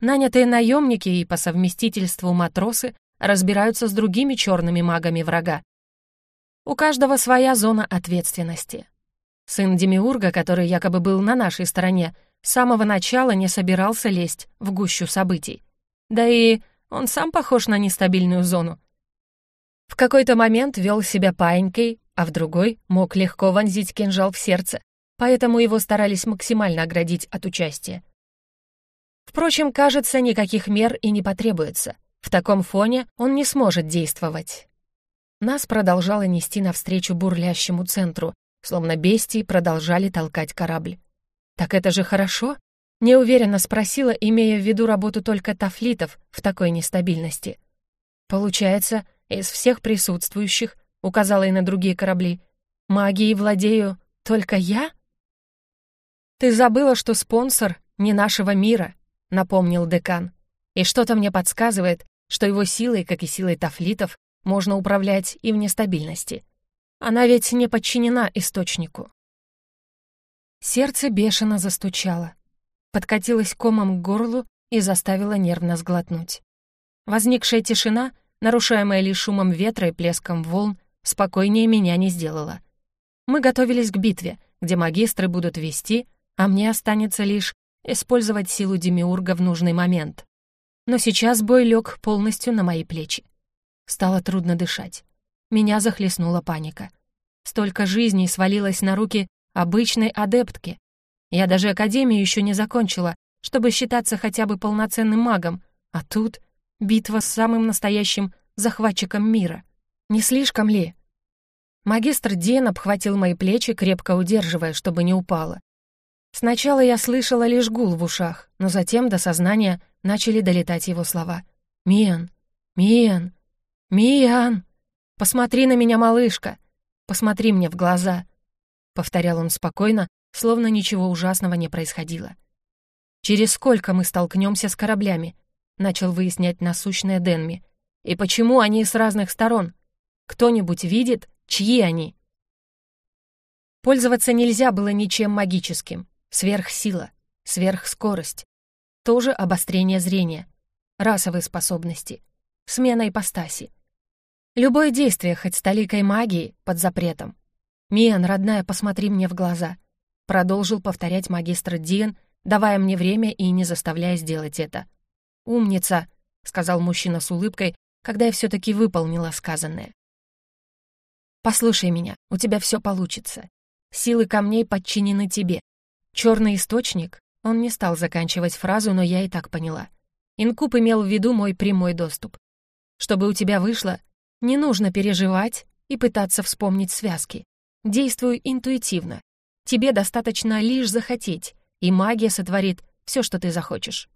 S1: Нанятые наемники и по совместительству матросы разбираются с другими черными магами врага. У каждого своя зона ответственности. Сын Демиурга, который якобы был на нашей стороне, с самого начала не собирался лезть в гущу событий. Да и он сам похож на нестабильную зону. В какой-то момент вел себя паинькой, а в другой мог легко вонзить кинжал в сердце, поэтому его старались максимально оградить от участия. Впрочем, кажется, никаких мер и не потребуется. В таком фоне он не сможет действовать. Нас продолжало нести навстречу бурлящему центру, словно бестии продолжали толкать корабль. «Так это же хорошо?» — неуверенно спросила, имея в виду работу только тафлитов в такой нестабильности. «Получается, из всех присутствующих, — указала и на другие корабли, — магией владею только я?» «Ты забыла, что спонсор не нашего мира», — напомнил декан. «И что-то мне подсказывает, что его силой, как и силой тафлитов, можно управлять и в нестабильности. Она ведь не подчинена источнику». Сердце бешено застучало, подкатилось комом к горлу и заставило нервно сглотнуть. Возникшая тишина, нарушаемая лишь шумом ветра и плеском волн, спокойнее меня не сделала. Мы готовились к битве, где магистры будут вести, а мне останется лишь использовать силу Демиурга в нужный момент. Но сейчас бой лег полностью на мои плечи. Стало трудно дышать. Меня захлестнула паника. Столько жизней свалилось на руки обычной адептки. Я даже академию еще не закончила, чтобы считаться хотя бы полноценным магом, а тут битва с самым настоящим захватчиком мира. Не слишком ли? Магистр Ден обхватил мои плечи, крепко удерживая, чтобы не упала. Сначала я слышала лишь гул в ушах, но затем до сознания начали долетать его слова. «Миан! Миан! Миан! Посмотри на меня, малышка! Посмотри мне в глаза!» Повторял он спокойно, словно ничего ужасного не происходило. «Через сколько мы столкнемся с кораблями?» Начал выяснять насущное Денми. «И почему они с разных сторон? Кто-нибудь видит, чьи они?» Пользоваться нельзя было ничем магическим. Сверхсила, сверхскорость, тоже обострение зрения, расовые способности, смена ипостаси. Любое действие, хоть с толикой магии, под запретом. «Миан, родная, посмотри мне в глаза», — продолжил повторять магистр Диан, давая мне время и не заставляя сделать это. «Умница», — сказал мужчина с улыбкой, когда я все таки выполнила сказанное. «Послушай меня, у тебя все получится. Силы камней подчинены тебе. Черный источник? Он не стал заканчивать фразу, но я и так поняла. Инкуб имел в виду мой прямой доступ. Чтобы у тебя вышло, не нужно переживать и пытаться вспомнить связки. Действуй интуитивно. Тебе достаточно лишь захотеть, и магия сотворит все, что ты захочешь.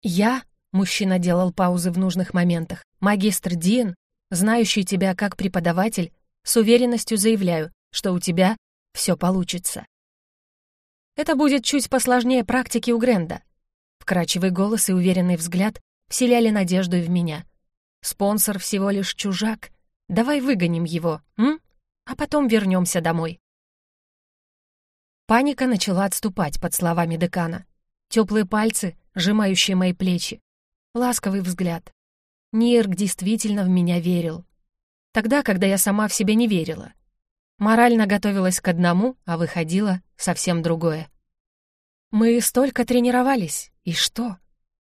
S1: Я, мужчина делал паузы в нужных моментах, магистр Дин, знающий тебя как преподаватель, с уверенностью заявляю, что у тебя все получится. Это будет чуть посложнее практики у Гренда. Вкрачивый голос и уверенный взгляд вселяли надежду и в меня. Спонсор всего лишь чужак. Давай выгоним его, м? А потом вернемся домой. Паника начала отступать под словами декана. Теплые пальцы, сжимающие мои плечи. Ласковый взгляд. Нирк действительно в меня верил. Тогда, когда я сама в себя не верила. Морально готовилась к одному, а выходила совсем другое. Мы столько тренировались, и что?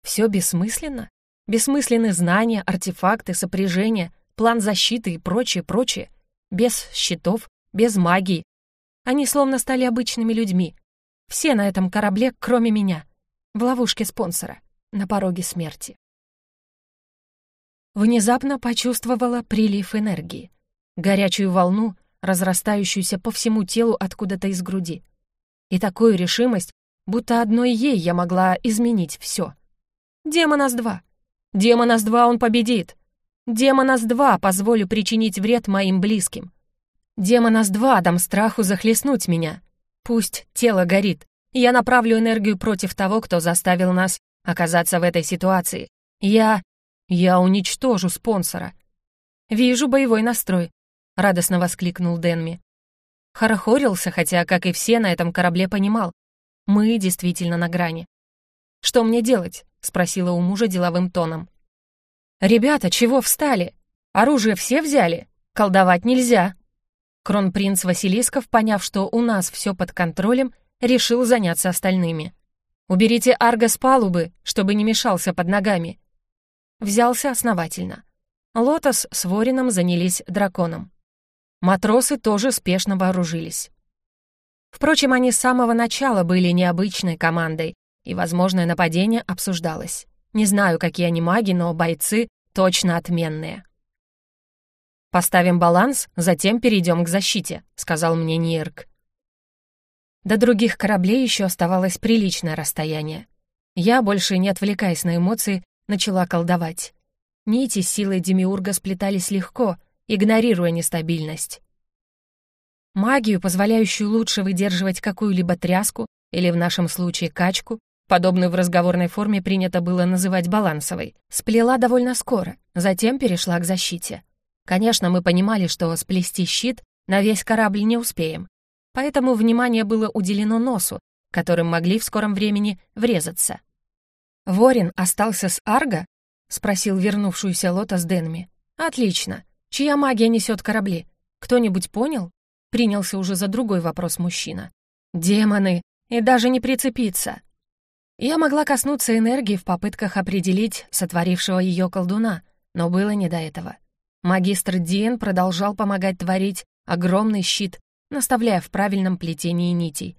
S1: Все бессмысленно? Бессмысленны знания, артефакты, сопряжения, план защиты и прочее, прочее. Без щитов, без магии. Они словно стали обычными людьми. Все на этом корабле, кроме меня. В ловушке спонсора, на пороге смерти. Внезапно почувствовала прилив энергии. Горячую волну, разрастающуюся по всему телу откуда-то из груди. И такую решимость, будто одной ей я могла изменить все. Демонас-2. Демонас-2 он победит. Демонас-2 позволю причинить вред моим близким. Демонас-2 дам страху захлестнуть меня. Пусть тело горит. Я направлю энергию против того, кто заставил нас оказаться в этой ситуации. Я... я уничтожу спонсора. «Вижу боевой настрой», — радостно воскликнул Денми. Хорохорился, хотя, как и все на этом корабле, понимал. Мы действительно на грани. «Что мне делать?» — спросила у мужа деловым тоном. «Ребята, чего встали? Оружие все взяли? Колдовать нельзя!» Кронпринц Василисков, поняв, что у нас все под контролем, решил заняться остальными. «Уберите Арго с палубы, чтобы не мешался под ногами». Взялся основательно. Лотос с Ворином занялись драконом. Матросы тоже спешно вооружились. Впрочем, они с самого начала были необычной командой, и возможное нападение обсуждалось. Не знаю, какие они маги, но бойцы точно отменные. «Поставим баланс, затем перейдем к защите», — сказал мне Нирк. До других кораблей еще оставалось приличное расстояние. Я, больше не отвлекаясь на эмоции, начала колдовать. Нити с силой Демиурга сплетались легко, игнорируя нестабильность. Магию, позволяющую лучше выдерживать какую-либо тряску или, в нашем случае, качку, подобную в разговорной форме принято было называть балансовой, сплела довольно скоро, затем перешла к защите. Конечно, мы понимали, что сплести щит на весь корабль не успеем, поэтому внимание было уделено носу, которым могли в скором времени врезаться. «Ворин остался с Арго?» — спросил вернувшуюся Лота с Денми. «Отлично. Чья магия несет корабли? Кто-нибудь понял?» Принялся уже за другой вопрос мужчина. «Демоны! И даже не прицепиться!» Я могла коснуться энергии в попытках определить сотворившего ее колдуна, но было не до этого. Магистр Диен продолжал помогать творить огромный щит, наставляя в правильном плетении нитей.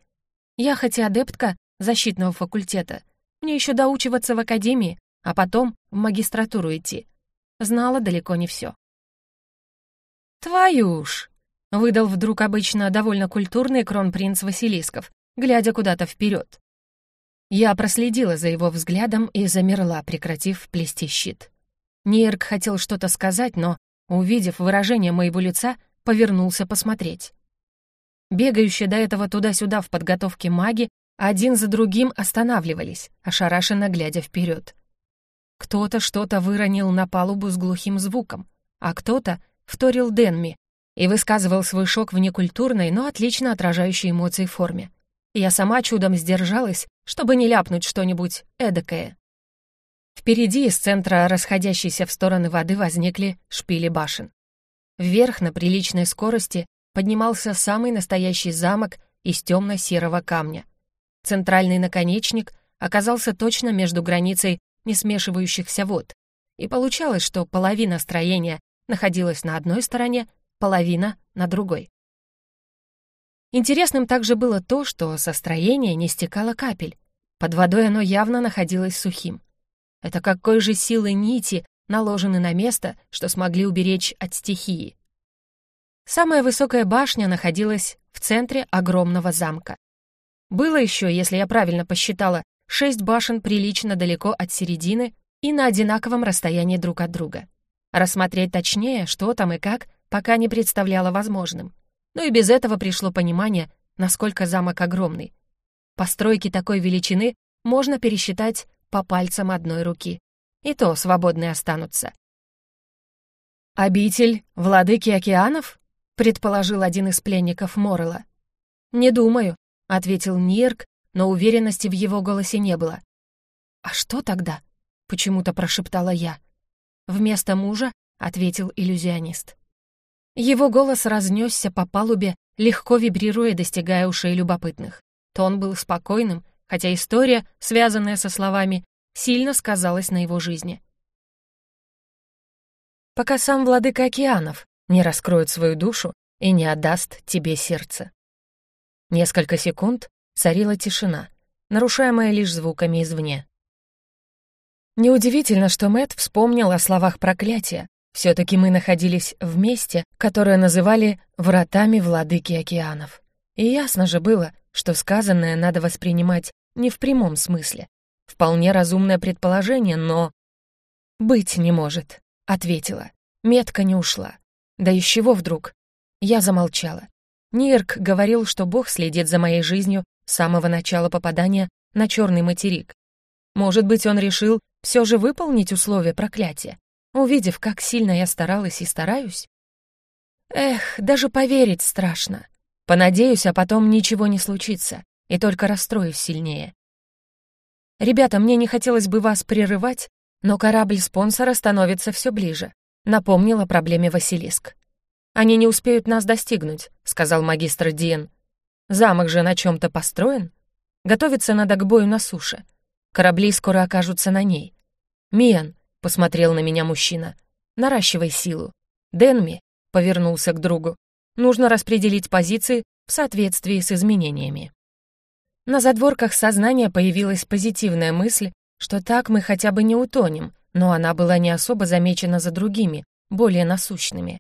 S1: Я хоть и адептка защитного факультета, мне еще доучиваться в академии, а потом в магистратуру идти. Знала далеко не все. «Твою ж!» — выдал вдруг обычно довольно культурный кронпринц Василисков, глядя куда-то вперед. Я проследила за его взглядом и замерла, прекратив плести щит. Нейрк хотел что-то сказать, но, увидев выражение моего лица, повернулся посмотреть. Бегающие до этого туда-сюда в подготовке маги один за другим останавливались, ошарашенно глядя вперед. Кто-то что-то выронил на палубу с глухим звуком, а кто-то вторил Денми и высказывал свой шок в некультурной, но отлично отражающей эмоции форме. Я сама чудом сдержалась, чтобы не ляпнуть что-нибудь эдакое. Впереди из центра расходящейся в стороны воды возникли шпили башен. Вверх на приличной скорости поднимался самый настоящий замок из темно-серого камня. Центральный наконечник оказался точно между границей несмешивающихся вод, и получалось, что половина строения находилась на одной стороне, половина — на другой. Интересным также было то, что со строения не стекало капель. Под водой оно явно находилось сухим. Это какой же силы нити наложены на место, что смогли уберечь от стихии. Самая высокая башня находилась в центре огромного замка. Было еще, если я правильно посчитала, шесть башен прилично далеко от середины и на одинаковом расстоянии друг от друга. Рассмотреть точнее, что там и как, пока не представляло возможным — но и без этого пришло понимание, насколько замок огромный. Постройки такой величины можно пересчитать по пальцам одной руки. И то свободные останутся. «Обитель владыки океанов?» — предположил один из пленников Моррелла. «Не думаю», — ответил Нирк, но уверенности в его голосе не было. «А что тогда?» — почему-то прошептала я. Вместо мужа ответил иллюзионист. Его голос разнесся по палубе, легко вибрируя, достигая ушей любопытных. Тон был спокойным, хотя история, связанная со словами, сильно сказалась на его жизни. Пока сам владыка океанов не раскроет свою душу и не отдаст тебе сердце. Несколько секунд царила тишина, нарушаемая лишь звуками извне. Неудивительно, что Мэт вспомнил о словах проклятия, все-таки мы находились в месте, которое называли «вратами владыки океанов». И ясно же было, что сказанное надо воспринимать не в прямом смысле. Вполне разумное предположение, но... «Быть не может», — ответила. Метка не ушла. Да из чего вдруг? Я замолчала. Нирк говорил, что Бог следит за моей жизнью с самого начала попадания на черный материк. Может быть, он решил все же выполнить условия проклятия, увидев, как сильно я старалась и стараюсь? Эх, даже поверить страшно. Понадеюсь, а потом ничего не случится, и только расстроюсь сильнее. Ребята, мне не хотелось бы вас прерывать, но корабль спонсора становится все ближе. Напомнил о проблеме Василиск. «Они не успеют нас достигнуть», — сказал магистр Диен. «Замок же на чем-то построен. Готовится надо к бою на суше. Корабли скоро окажутся на ней. Миан», — посмотрел на меня мужчина, — «наращивай силу. Денми», — повернулся к другу, — «нужно распределить позиции в соответствии с изменениями». На задворках сознания появилась позитивная мысль, что так мы хотя бы не утонем, но она была не особо замечена за другими, более насущными.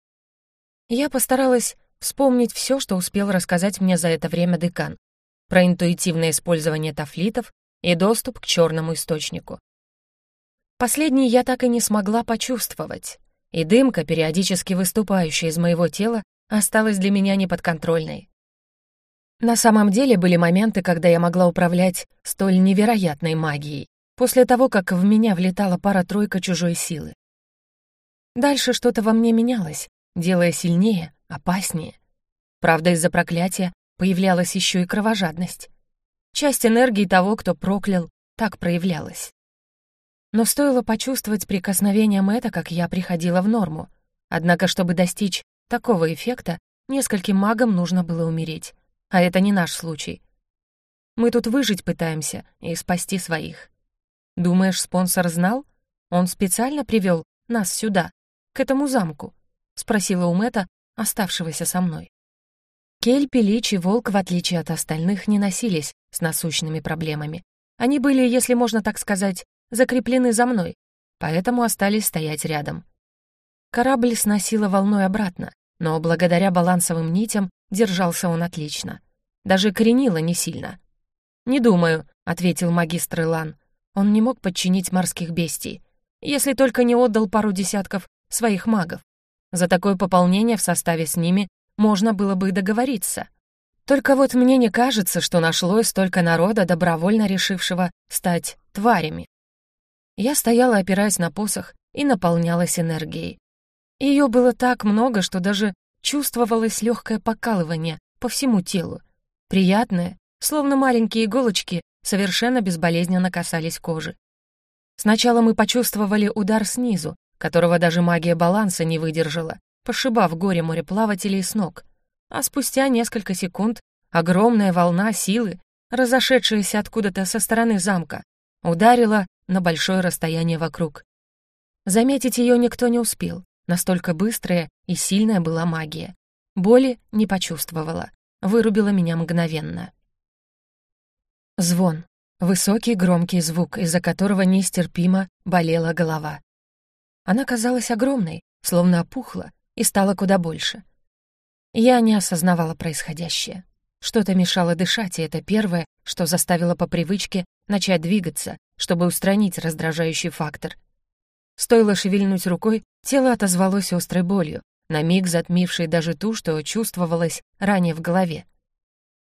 S1: Я постаралась вспомнить все, что успел рассказать мне за это время декан, про интуитивное использование тафлитов и доступ к черному источнику. Последний я так и не смогла почувствовать, и дымка, периодически выступающая из моего тела, осталась для меня неподконтрольной. На самом деле были моменты, когда я могла управлять столь невероятной магией, после того, как в меня влетала пара-тройка чужой силы. Дальше что-то во мне менялось, делая сильнее, опаснее. Правда, из-за проклятия появлялась еще и кровожадность. Часть энергии того, кто проклял, так проявлялась. Но стоило почувствовать прикосновением это, как я приходила в норму. Однако, чтобы достичь такого эффекта, нескольким магам нужно было умереть. А это не наш случай. Мы тут выжить пытаемся и спасти своих. Думаешь, спонсор знал? Он специально привел нас сюда, к этому замку, — спросила у Мэтта, оставшегося со мной. Кель, Пелич и Волк, в отличие от остальных, не носились с насущными проблемами. Они были, если можно так сказать, закреплены за мной, поэтому остались стоять рядом. Корабль сносило волной обратно, но благодаря балансовым нитям держался он отлично. Даже коренило не сильно. «Не думаю», — ответил магистр Илан. Он не мог подчинить морских бестий, если только не отдал пару десятков своих магов. За такое пополнение в составе с ними можно было бы договориться. Только вот мне не кажется, что нашлось столько народа, добровольно решившего стать тварями. Я стояла, опираясь на посох, и наполнялась энергией. Ее было так много, что даже чувствовалось легкое покалывание по всему телу. Приятное, словно маленькие иголочки, совершенно безболезненно касались кожи. Сначала мы почувствовали удар снизу, которого даже магия баланса не выдержала, пошибав горе мореплавателей с ног. А спустя несколько секунд огромная волна силы, разошедшаяся откуда-то со стороны замка, ударила на большое расстояние вокруг. Заметить ее никто не успел, настолько быстрая и сильная была магия. Боли не почувствовала, вырубила меня мгновенно. Звон. Высокий громкий звук, из-за которого нестерпимо болела голова. Она казалась огромной, словно опухла, и стала куда больше. Я не осознавала происходящее. Что-то мешало дышать, и это первое, что заставило по привычке начать двигаться, чтобы устранить раздражающий фактор. Стоило шевельнуть рукой, тело отозвалось острой болью, на миг затмившей даже ту, что чувствовалось ранее в голове.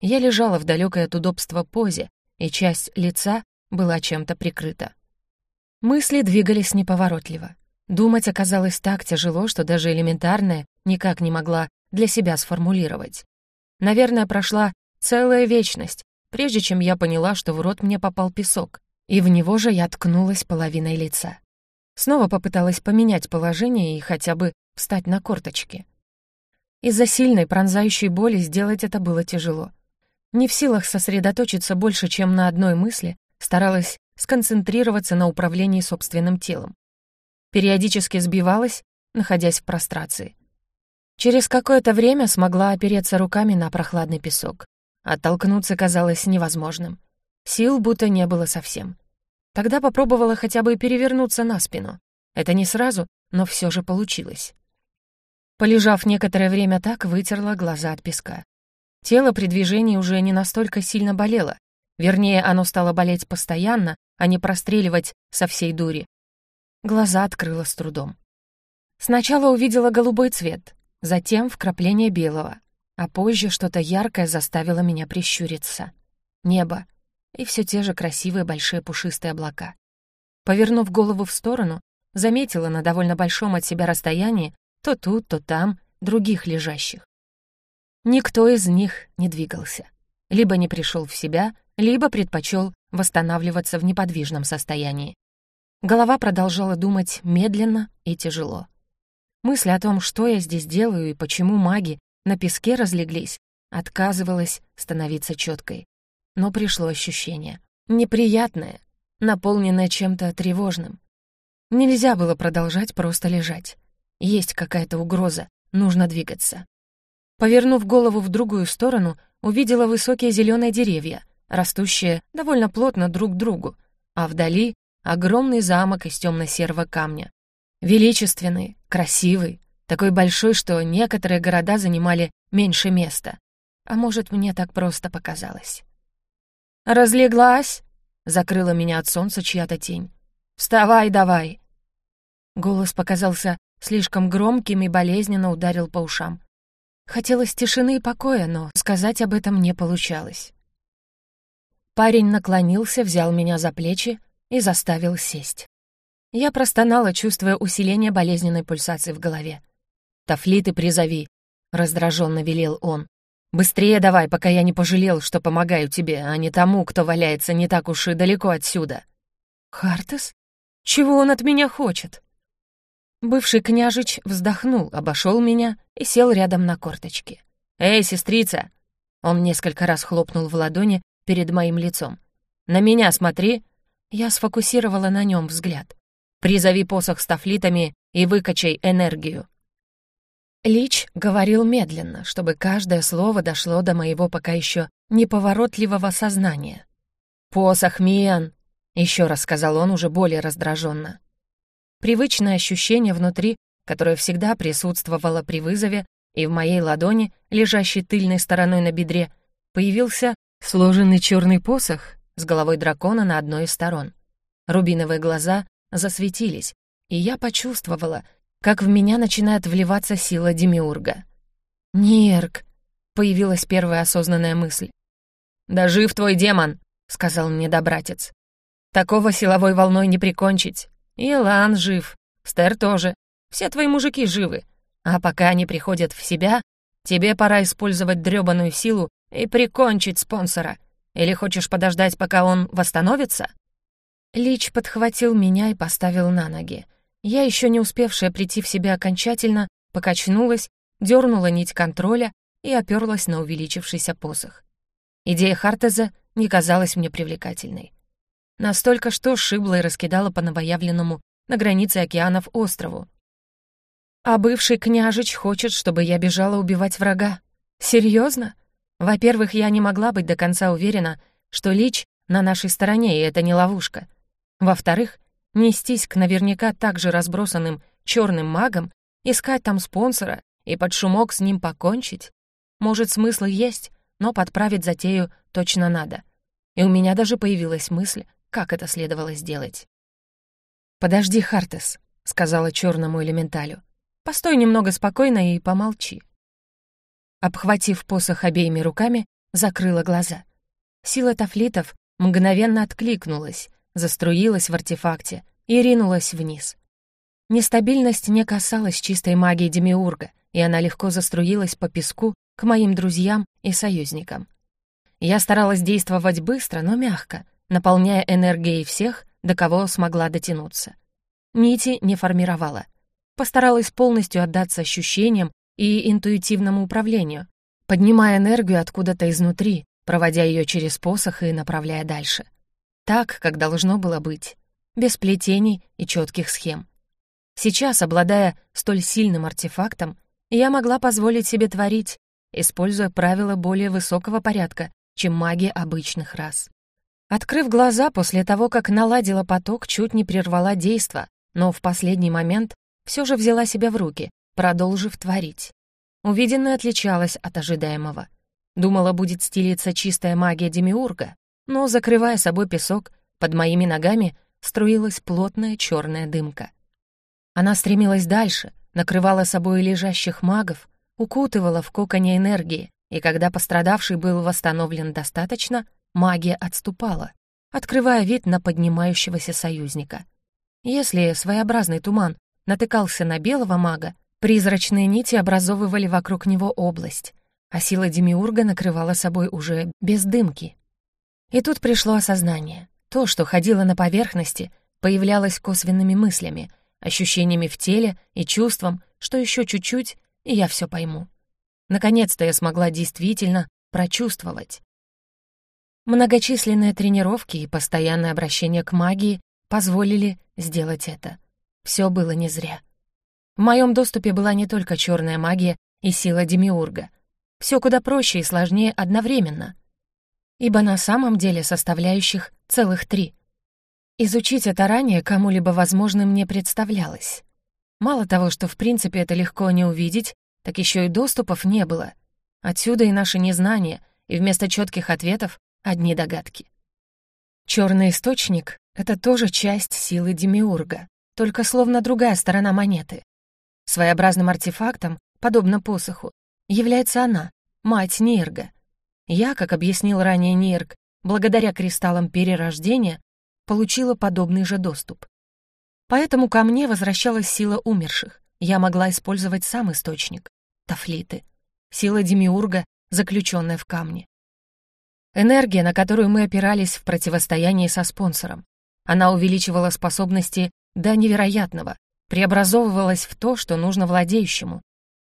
S1: Я лежала в далекой от удобства позе, и часть лица была чем-то прикрыта. Мысли двигались неповоротливо. Думать оказалось так тяжело, что даже элементарное никак не могла для себя сформулировать. Наверное, прошла целая вечность, прежде чем я поняла, что в рот мне попал песок, и в него же я ткнулась половиной лица. Снова попыталась поменять положение и хотя бы встать на корточки. Из-за сильной пронзающей боли сделать это было тяжело. Не в силах сосредоточиться больше, чем на одной мысли, старалась сконцентрироваться на управлении собственным телом периодически сбивалась, находясь в прострации. Через какое-то время смогла опереться руками на прохладный песок. Оттолкнуться казалось невозможным. Сил будто не было совсем. Тогда попробовала хотя бы перевернуться на спину. Это не сразу, но все же получилось. Полежав некоторое время так, вытерла глаза от песка. Тело при движении уже не настолько сильно болело, Вернее, оно стало болеть постоянно, а не простреливать со всей дури. Глаза открыла с трудом. Сначала увидела голубой цвет, затем вкрапление белого, а позже что-то яркое заставило меня прищуриться. Небо и все те же красивые большие пушистые облака. Повернув голову в сторону, заметила на довольно большом от себя расстоянии то тут, то там других лежащих. Никто из них не двигался. Либо не пришел в себя, либо предпочел восстанавливаться в неподвижном состоянии. Голова продолжала думать медленно и тяжело. Мысль о том, что я здесь делаю и почему маги на песке разлеглись, отказывалась становиться четкой. Но пришло ощущение. Неприятное, наполненное чем-то тревожным. Нельзя было продолжать просто лежать. Есть какая-то угроза, нужно двигаться. Повернув голову в другую сторону, увидела высокие зеленые деревья, растущие довольно плотно друг к другу, а вдали — огромный замок из темно-серого камня. Величественный, красивый, такой большой, что некоторые города занимали меньше места. А может, мне так просто показалось. «Разлеглась?» — закрыла меня от солнца чья-то тень. «Вставай давай!» Голос показался слишком громким и болезненно ударил по ушам. Хотелось тишины и покоя, но сказать об этом не получалось. Парень наклонился, взял меня за плечи и заставил сесть. Я простонала, чувствуя усиление болезненной пульсации в голове. «Тафлиты призови», — раздраженно велел он. «Быстрее давай, пока я не пожалел, что помогаю тебе, а не тому, кто валяется не так уж и далеко отсюда». «Хартес? Чего он от меня хочет?» Бывший княжич вздохнул, обошел меня и сел рядом на корточки. «Эй, сестрица!» Он несколько раз хлопнул в ладони перед моим лицом. «На меня смотри!» Я сфокусировала на нем взгляд. «Призови посох с тафлитами и выкачай энергию». Лич говорил медленно, чтобы каждое слово дошло до моего пока еще неповоротливого сознания. «Посох, Миан!» — еще раз сказал он уже более раздраженно. Привычное ощущение внутри, которое всегда присутствовало при вызове, и в моей ладони, лежащей тыльной стороной на бедре, появился сложенный черный посох с головой дракона на одной из сторон. Рубиновые глаза засветились, и я почувствовала, как в меня начинает вливаться сила Демиурга. «Нерк!» — появилась первая осознанная мысль. «Да жив твой демон!» — сказал мне добратец. «Такого силовой волной не прикончить. Илан жив, Стер тоже. Все твои мужики живы. А пока они приходят в себя, тебе пора использовать дрёбаную силу и прикончить спонсора. Или хочешь подождать, пока он восстановится?» Лич подхватил меня и поставил на ноги. Я, еще не успевшая прийти в себя окончательно, покачнулась, дернула нить контроля и оперлась на увеличившийся посох. Идея Хартеза не казалась мне привлекательной. Настолько, что шибла и раскидала по новоявленному на границе океанов острову. А бывший княжич хочет, чтобы я бежала убивать врага. Серьезно? Во-первых, я не могла быть до конца уверена, что Лич на нашей стороне, и это не ловушка. Во-вторых, нестись к наверняка так же разбросанным черным магам, искать там спонсора и под шумок с ним покончить. Может, смысл есть, но подправить затею точно надо. И у меня даже появилась мысль, как это следовало сделать. «Подожди, Хартес», — сказала черному элементалю. «Постой немного спокойно и помолчи». Обхватив посох обеими руками, закрыла глаза. Сила тафлитов мгновенно откликнулась, заструилась в артефакте и ринулась вниз. Нестабильность не касалась чистой магии Демиурга, и она легко заструилась по песку к моим друзьям и союзникам. Я старалась действовать быстро, но мягко, наполняя энергией всех, до кого смогла дотянуться. Нити не формировала. Постаралась полностью отдаться ощущениям и интуитивному управлению, поднимая энергию откуда-то изнутри, проводя ее через посох и направляя дальше. Так, как должно было быть, без плетений и четких схем. Сейчас, обладая столь сильным артефактом, я могла позволить себе творить, используя правила более высокого порядка, чем маги обычных рас. Открыв глаза после того, как наладила поток, чуть не прервала действо, но в последний момент все же взяла себя в руки, продолжив творить. Увиденное отличалось от ожидаемого. Думала, будет стелиться чистая магия Демиурга, но, закрывая собой песок, под моими ногами струилась плотная черная дымка. Она стремилась дальше, накрывала собой лежащих магов, укутывала в коконе энергии, и когда пострадавший был восстановлен достаточно, магия отступала, открывая вид на поднимающегося союзника. Если своеобразный туман натыкался на белого мага, призрачные нити образовывали вокруг него область, а сила Демиурга накрывала собой уже без дымки. И тут пришло осознание. То, что ходило на поверхности, появлялось косвенными мыслями, ощущениями в теле и чувством, что еще чуть-чуть, и я все пойму. Наконец-то я смогла действительно прочувствовать. Многочисленные тренировки и постоянное обращение к магии позволили сделать это. Все было не зря. В моем доступе была не только черная магия и сила Демиурга. Все куда проще и сложнее одновременно. Ибо на самом деле составляющих целых три. Изучить это ранее кому-либо возможным не представлялось. Мало того, что в принципе это легко не увидеть, так еще и доступов не было. Отсюда и наше незнание, и вместо четких ответов — одни догадки. Черный источник — это тоже часть силы Демиурга, только словно другая сторона монеты. Своеобразным артефактом, подобно посоху, является она, мать Нирга. Я, как объяснил ранее Нирг, благодаря кристаллам перерождения, получила подобный же доступ. Поэтому ко мне возвращалась сила умерших. Я могла использовать сам источник тафлиты. Сила Демиурга, заключенная в камне. Энергия, на которую мы опирались в противостоянии со спонсором. Она увеличивала способности до невероятного, преобразовывалась в то, что нужно владеющему.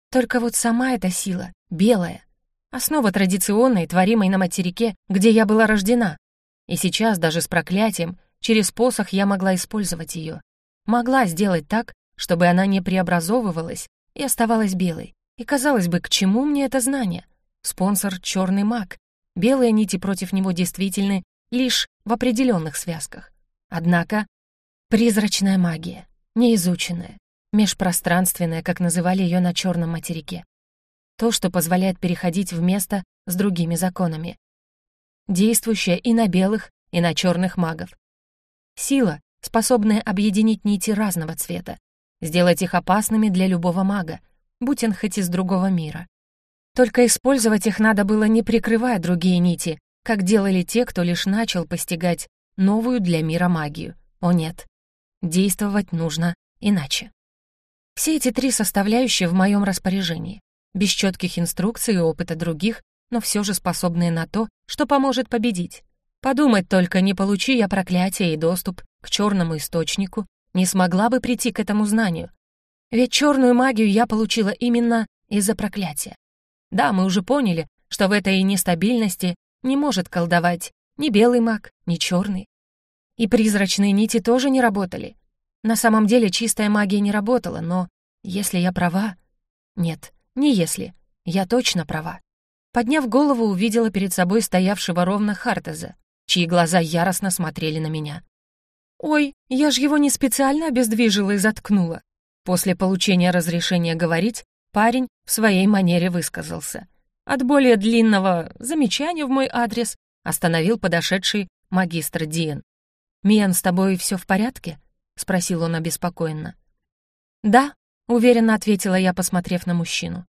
S1: Только вот сама эта сила, белая, основа традиционной, творимой на материке, где я была рождена. И сейчас, даже с проклятием, через посох я могла использовать ее. Могла сделать так, чтобы она не преобразовывалась и оставалась белой. И, казалось бы, к чему мне это знание? Спонсор — черный маг. Белые нити против него действительны лишь в определенных связках. Однако призрачная магия, неизученная, межпространственная, как называли ее на черном материке. То, что позволяет переходить в место с другими законами. Действующая и на белых, и на черных магов. Сила, способная объединить нити разного цвета, сделать их опасными для любого мага, будь он хоть из другого мира. Только использовать их надо было, не прикрывая другие нити, как делали те, кто лишь начал постигать новую для мира магию. О нет, действовать нужно иначе. Все эти три составляющие в моем распоряжении, без четких инструкций и опыта других, но все же способные на то, что поможет победить. Подумать только, не получи я проклятие и доступ к черному источнику, не смогла бы прийти к этому знанию, ведь черную магию я получила именно из-за проклятия. Да, мы уже поняли, что в этой нестабильности не может колдовать ни белый маг, ни черный. И призрачные нити тоже не работали. На самом деле чистая магия не работала, но если я права... Нет, не если. Я точно права. Подняв голову, увидела перед собой стоявшего ровно Хартеза, чьи глаза яростно смотрели на меня. «Ой, я ж его не специально обездвижила и заткнула. После получения разрешения говорить, парень в своей манере высказался. От более длинного замечания в мой адрес остановил подошедший магистр Диен. «Миан, с тобой все в порядке?» — спросил он обеспокоенно. «Да», — уверенно ответила я, посмотрев на мужчину.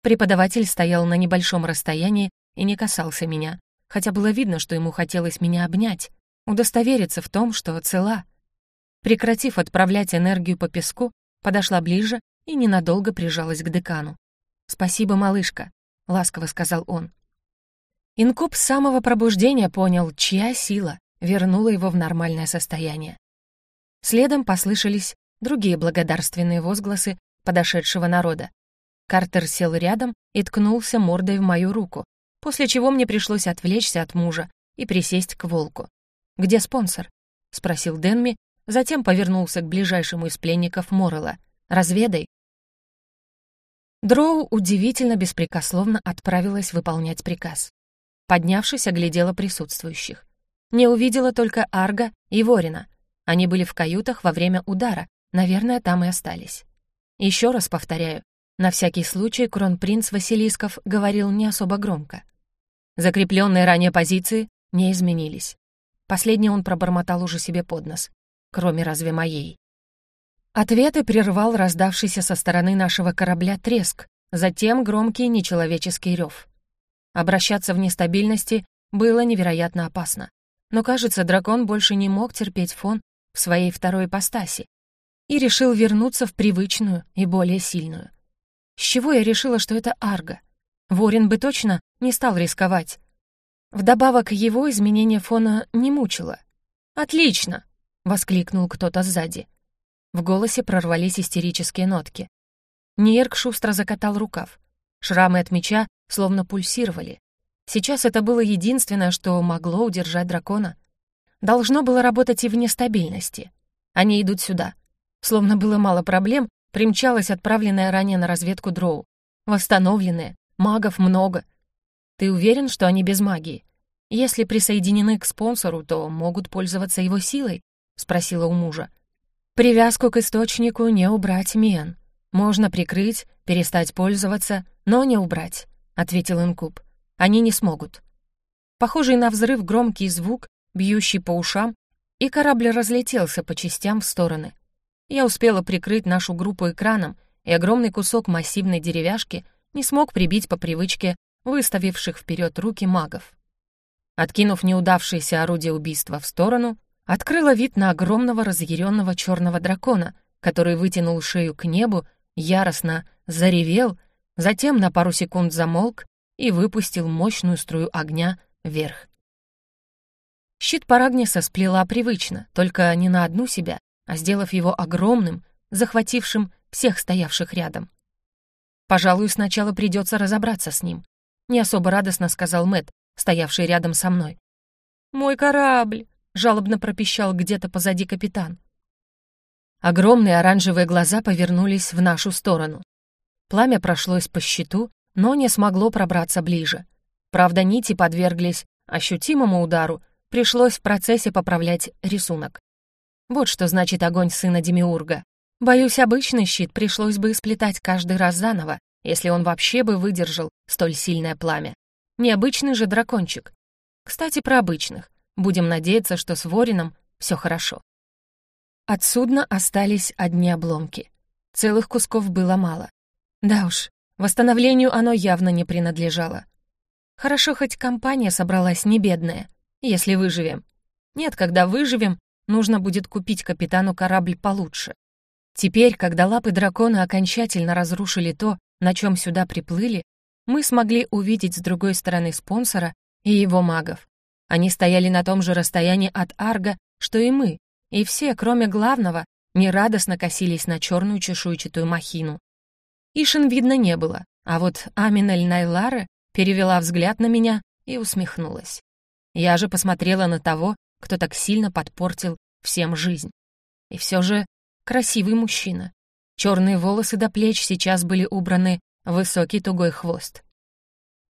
S1: Преподаватель стоял на небольшом расстоянии и не касался меня, хотя было видно, что ему хотелось меня обнять, удостовериться в том, что цела. Прекратив отправлять энергию по песку, подошла ближе и ненадолго прижалась к декану. «Спасибо, малышка», — ласково сказал он. Инкуб с самого пробуждения понял, чья сила вернула его в нормальное состояние. Следом послышались другие благодарственные возгласы подошедшего народа. Картер сел рядом и ткнулся мордой в мою руку, после чего мне пришлось отвлечься от мужа и присесть к волку. «Где спонсор?» — спросил Денми, Затем повернулся к ближайшему из пленников Моррелла. «Разведай». Дроу удивительно беспрекословно отправилась выполнять приказ. Поднявшись, оглядела присутствующих. Не увидела только Арга и Ворина. Они были в каютах во время удара, наверное, там и остались. Еще раз повторяю, на всякий случай кронпринц Василисков говорил не особо громко. Закрепленные ранее позиции не изменились. Последнее он пробормотал уже себе под нос. Кроме разве моей. Ответы прервал раздавшийся со стороны нашего корабля треск, затем громкий нечеловеческий рев. Обращаться в нестабильности было невероятно опасно. Но, кажется, дракон больше не мог терпеть фон в своей второй ипостаси и решил вернуться в привычную и более сильную. С чего я решила, что это Арго? Ворин бы точно не стал рисковать. Вдобавок его изменение фона не мучило. «Отлично!» — воскликнул кто-то сзади. В голосе прорвались истерические нотки. Нирк шустро закатал рукав. Шрамы от меча словно пульсировали. Сейчас это было единственное, что могло удержать дракона. Должно было работать и в нестабильности. Они идут сюда. Словно было мало проблем, примчалась отправленная ранее на разведку дроу. Восстановленные, магов много. Ты уверен, что они без магии? Если присоединены к спонсору, то могут пользоваться его силой? Спросила у мужа. Привязку к источнику не убрать, Мен. Можно прикрыть, перестать пользоваться, но не убрать, ответил Инкуб. Они не смогут. Похожий на взрыв громкий звук, бьющий по ушам, и корабль разлетелся по частям в стороны. Я успела прикрыть нашу группу экраном, и огромный кусок массивной деревяшки не смог прибить по привычке выставивших вперед руки магов. Откинув неудавшееся орудие убийства в сторону, открыла вид на огромного разъяренного черного дракона, который вытянул шею к небу, яростно заревел, затем на пару секунд замолк и выпустил мощную струю огня вверх. Щит Парагниса сплела привычно, только не на одну себя, а сделав его огромным, захватившим всех стоявших рядом. «Пожалуй, сначала придется разобраться с ним», — не особо радостно сказал Мэт, стоявший рядом со мной. «Мой корабль!» — жалобно пропищал где-то позади капитан. Огромные оранжевые глаза повернулись в нашу сторону. Пламя прошлось по щиту, но не смогло пробраться ближе. Правда, нити подверглись ощутимому удару, пришлось в процессе поправлять рисунок. Вот что значит огонь сына Демиурга. Боюсь, обычный щит пришлось бы исплетать каждый раз заново, если он вообще бы выдержал столь сильное пламя. Необычный же дракончик. Кстати, про обычных. Будем надеяться, что с Ворином все хорошо. От судна остались одни обломки. Целых кусков было мало. Да уж, восстановлению оно явно не принадлежало. Хорошо, хоть компания собралась не бедная, если выживем. Нет, когда выживем, нужно будет купить капитану корабль получше. Теперь, когда лапы дракона окончательно разрушили то, на чем сюда приплыли, мы смогли увидеть с другой стороны спонсора и его магов. Они стояли на том же расстоянии от Арга, что и мы, и все, кроме главного, нерадостно косились на черную чешуйчатую махину. Ишин видно не было, а вот Аминель Найлары перевела взгляд на меня и усмехнулась. Я же посмотрела на того, кто так сильно подпортил всем жизнь. И все же красивый мужчина. Черные волосы до плеч сейчас были убраны в высокий тугой хвост.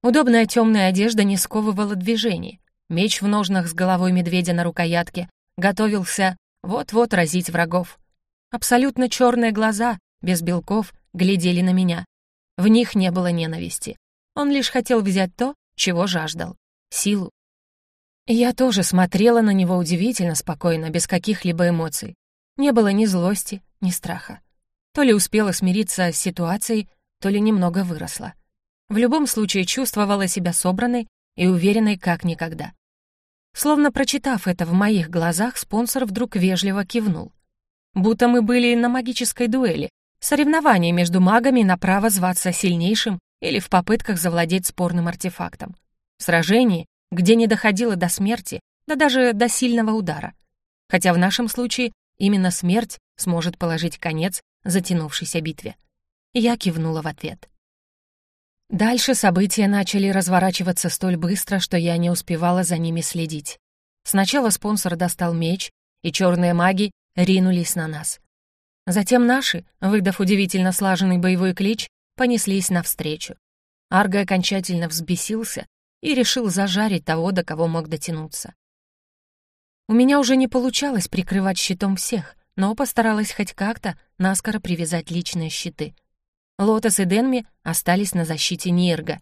S1: Удобная темная одежда не сковывала движений. Меч в ножнах с головой медведя на рукоятке готовился вот-вот разить врагов. Абсолютно черные глаза, без белков, глядели на меня. В них не было ненависти. Он лишь хотел взять то, чего жаждал — силу. Я тоже смотрела на него удивительно спокойно, без каких-либо эмоций. Не было ни злости, ни страха. То ли успела смириться с ситуацией, то ли немного выросла. В любом случае чувствовала себя собранной и уверенной как никогда. Словно прочитав это в моих глазах, спонсор вдруг вежливо кивнул. Будто мы были на магической дуэли, соревновании между магами на право зваться сильнейшим или в попытках завладеть спорным артефактом. В сражении, где не доходило до смерти, да даже до сильного удара. Хотя в нашем случае именно смерть сможет положить конец затянувшейся битве. Я кивнула в ответ. Дальше события начали разворачиваться столь быстро, что я не успевала за ними следить. Сначала спонсор достал меч, и черные маги ринулись на нас. Затем наши, выдав удивительно слаженный боевой клич, понеслись навстречу. Арго окончательно взбесился и решил зажарить того, до кого мог дотянуться. У меня уже не получалось прикрывать щитом всех, но постаралась хоть как-то наскоро привязать личные щиты. Лотос и Денми остались на защите Нирга.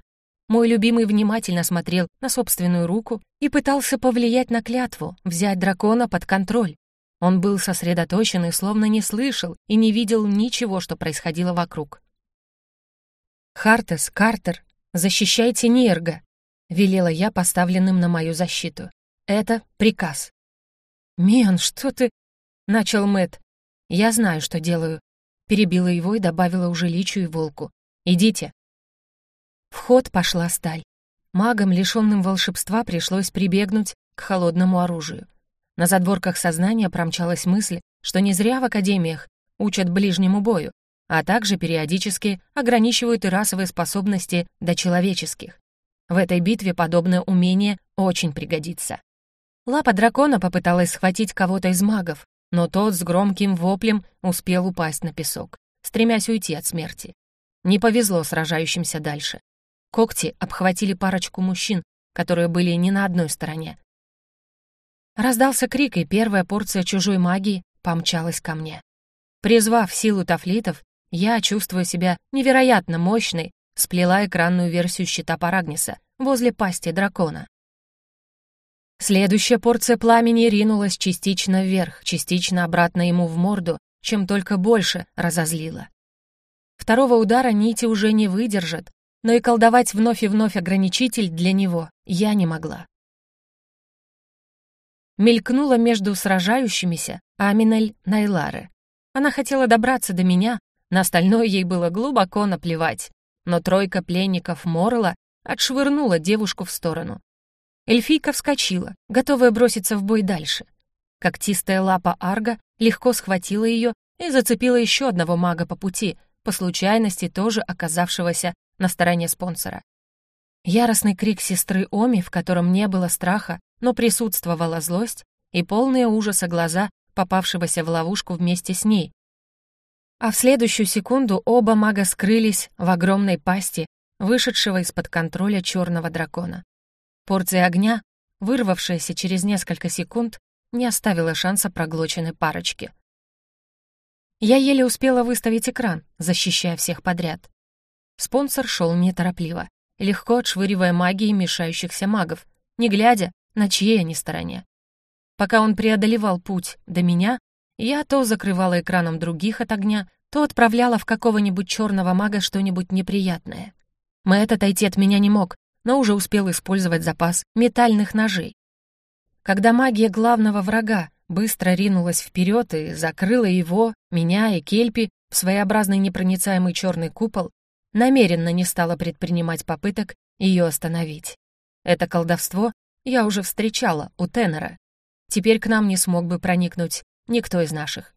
S1: Мой любимый внимательно смотрел на собственную руку и пытался повлиять на клятву, взять дракона под контроль. Он был сосредоточен и словно не слышал и не видел ничего, что происходило вокруг. «Хартес, Картер, защищайте Нирга», — велела я поставленным на мою защиту. «Это приказ». «Миан, что ты...» — начал Мэт. «Я знаю, что делаю», — перебила его и добавила уже Личу и Волку. «Идите». В ход пошла сталь. Магам, лишенным волшебства, пришлось прибегнуть к холодному оружию. На задворках сознания промчалась мысль, что не зря в академиях учат ближнему бою, а также периодически ограничивают и расовые способности до человеческих. В этой битве подобное умение очень пригодится. Лапа дракона попыталась схватить кого-то из магов, но тот с громким воплем успел упасть на песок, стремясь уйти от смерти. Не повезло сражающимся дальше. Когти обхватили парочку мужчин, которые были не на одной стороне. Раздался крик, и первая порция чужой магии помчалась ко мне. Призвав силу тафлитов, я, чувствуя себя невероятно мощной, сплела экранную версию щита Парагниса возле пасти дракона. Следующая порция пламени ринулась частично вверх, частично обратно ему в морду, чем только больше разозлила. Второго удара нити уже не выдержат, но и колдовать вновь и вновь ограничитель для него я не могла. Мелькнула между сражающимися Аминель Найлары. Она хотела добраться до меня, на остальное ей было глубоко наплевать, но тройка пленников Морла отшвырнула девушку в сторону. Эльфийка вскочила, готовая броситься в бой дальше. Когтистая лапа Арга легко схватила ее и зацепила еще одного мага по пути, по случайности тоже оказавшегося на стороне спонсора. Яростный крик сестры Оми, в котором не было страха, но присутствовала злость, и полные ужаса глаза попавшегося в ловушку вместе с ней, а в следующую секунду оба мага скрылись в огромной пасти, вышедшего из-под контроля черного дракона. Порция огня, вырвавшаяся через несколько секунд, не оставила шанса проглоченной парочке. Я еле успела выставить экран, защищая всех подряд. Спонсор шел неторопливо, легко отшвыривая магией мешающихся магов, не глядя, на чьей они стороне. Пока он преодолевал путь до меня, я то закрывала экраном других от огня, то отправляла в какого-нибудь черного мага что-нибудь неприятное. Мэтт отойти от меня не мог, но уже успел использовать запас метальных ножей. Когда магия главного врага быстро ринулась вперед и закрыла его, меня и Кельпи в своеобразный непроницаемый черный купол, намеренно не стала предпринимать попыток ее остановить. Это колдовство я уже встречала у Теннера. Теперь к нам не смог бы проникнуть Никто из наших.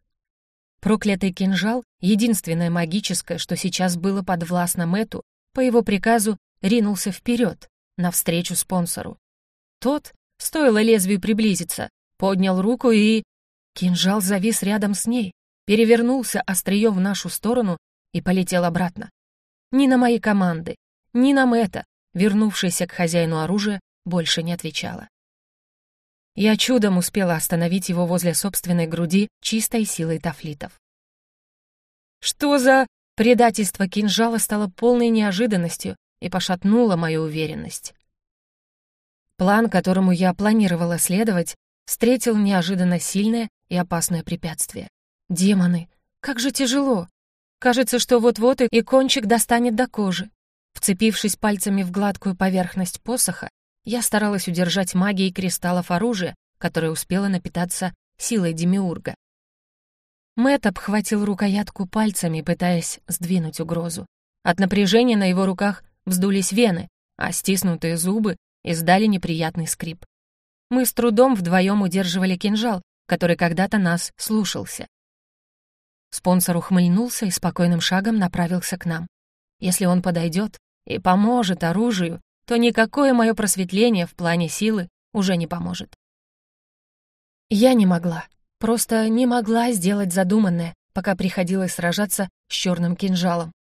S1: Проклятый кинжал, единственное магическое, что сейчас было подвластно Мэту, по его приказу ринулся вперед, навстречу спонсору. Тот, стоило лезвию приблизиться, поднял руку и... Кинжал завис рядом с ней, перевернулся острием в нашу сторону и полетел обратно. Ни на мои команды, ни на Мэта, вернувшаяся к хозяину оружия, больше не отвечала. Я чудом успела остановить его возле собственной груди чистой силой тафлитов. Что за... Предательство кинжала стало полной неожиданностью и пошатнуло мою уверенность. План, которому я планировала следовать, встретил неожиданно сильное и опасное препятствие. Демоны, как же тяжело. Кажется, что вот-вот и кончик достанет до кожи. Вцепившись пальцами в гладкую поверхность посоха, я старалась удержать магией кристаллов оружия, которое успело напитаться силой Демиурга. Мэтт обхватил рукоятку пальцами, пытаясь сдвинуть угрозу. От напряжения на его руках вздулись вены, а стиснутые зубы издали неприятный скрип. Мы с трудом вдвоем удерживали кинжал, который когда-то нас слушался. Спонсор ухмыльнулся и спокойным шагом направился к нам. Если он подойдет и поможет оружию, то никакое мое просветление в плане силы уже не поможет. Я не могла, просто не могла сделать задуманное, пока приходилось сражаться с черным кинжалом.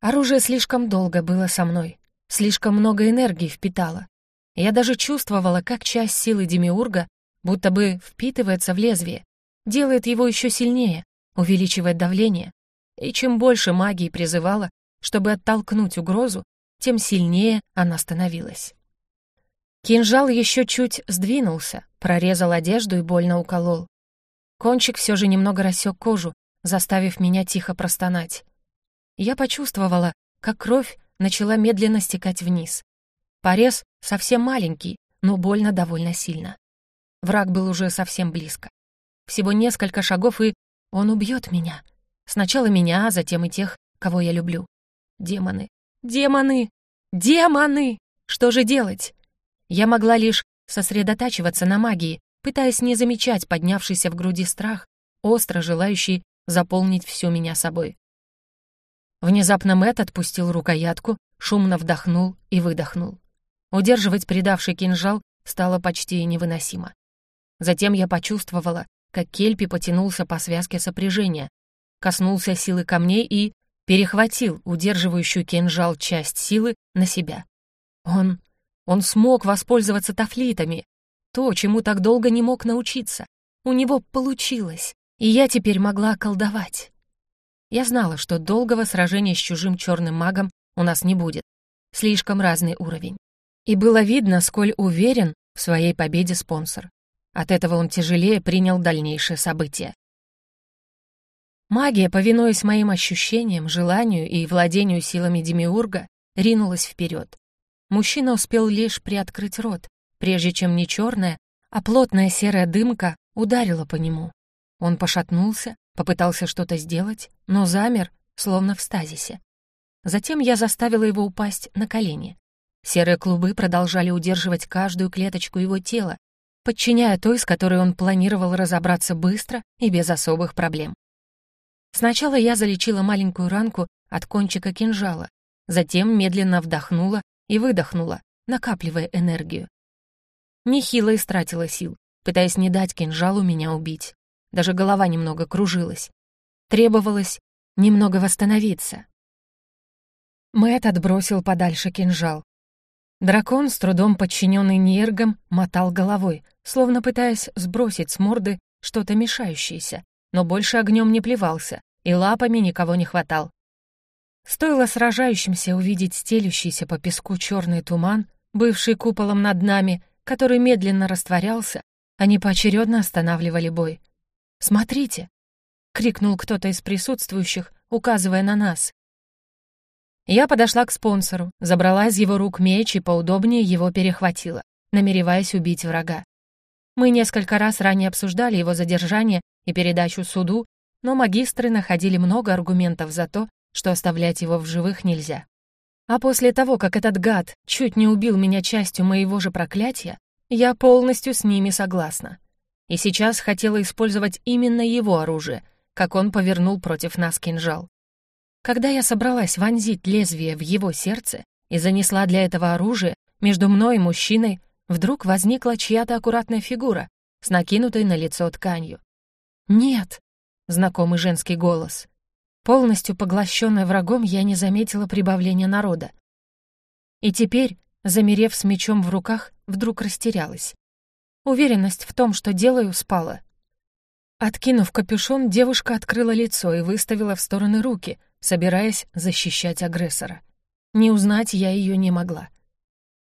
S1: Оружие слишком долго было со мной, слишком много энергии впитало. Я даже чувствовала, как часть силы Демиурга будто бы впитывается в лезвие, делает его еще сильнее, увеличивает давление. И чем больше магии призывала, чтобы оттолкнуть угрозу, тем сильнее она становилась. Кинжал еще чуть сдвинулся, прорезал одежду и больно уколол. Кончик все же немного рассек кожу, заставив меня тихо простонать. Я почувствовала, как кровь начала медленно стекать вниз. Порез совсем маленький, но больно довольно сильно. Враг был уже совсем близко. Всего несколько шагов, и он убьет меня. Сначала меня, а затем и тех, кого я люблю. Демоны, демоны, демоны! Что же делать? Я могла лишь сосредотачиваться на магии, пытаясь не замечать поднявшийся в груди страх, остро желающий заполнить всю меня собой. Внезапно Мэтт отпустил рукоятку, шумно вдохнул и выдохнул. Удерживать предавший кинжал стало почти невыносимо. Затем я почувствовала, как Кельпи потянулся по связке сопряжения, коснулся силы камней и перехватил удерживающую кинжал часть силы на себя. Он... он смог воспользоваться тафлитами, то, чему так долго не мог научиться. У него получилось, и я теперь могла колдовать. Я знала, что долгого сражения с чужим черным магом у нас не будет. Слишком разный уровень. И было видно, сколь уверен в своей победе спонсор. От этого он тяжелее принял дальнейшие события. Магия, повинуясь моим ощущениям, желанию и владению силами Демиурга, ринулась вперед. Мужчина успел лишь приоткрыть рот, прежде чем не черная, а плотная серая дымка ударила по нему. Он пошатнулся, попытался что-то сделать, но замер, словно в стазисе. Затем я заставила его упасть на колени. Серые клубы продолжали удерживать каждую клеточку его тела, подчиняя той, с которой он планировал разобраться быстро и без особых проблем. Сначала я залечила маленькую ранку от кончика кинжала, затем медленно вдохнула и выдохнула, накапливая энергию. Нехило истратила сил, пытаясь не дать кинжалу меня убить. Даже голова немного кружилась. Требовалось немного восстановиться. Мэтт отбросил подальше кинжал. Дракон, с трудом подчиненный нергам, мотал головой, словно пытаясь сбросить с морды что-то мешающееся, но больше огнем не плевался, и лапами никого не хватал. Стоило сражающимся увидеть стелющийся по песку черный туман, бывший куполом над нами, который медленно растворялся, они поочередно останавливали бой. «Смотрите!» — крикнул кто-то из присутствующих, указывая на нас. Я подошла к спонсору, забрала из его рук меч и поудобнее его перехватила, намереваясь убить врага. Мы несколько раз ранее обсуждали его задержание и передачу суду, но магистры находили много аргументов за то, что оставлять его в живых нельзя. А после того, как этот гад чуть не убил меня частью моего же проклятия, я полностью с ними согласна. И сейчас хотела использовать именно его оружие, как он повернул против нас кинжал. Когда я собралась вонзить лезвие в его сердце и занесла для этого оружие, между мной и мужчиной Вдруг возникла чья-то аккуратная фигура с накинутой на лицо тканью. «Нет!» — знакомый женский голос. Полностью поглощенная врагом, я не заметила прибавления народа. И теперь, замерев с мечом в руках, вдруг растерялась. Уверенность в том, что делаю, спала. Откинув капюшон, девушка открыла лицо и выставила в стороны руки, собираясь защищать агрессора. Не узнать я ее не могла.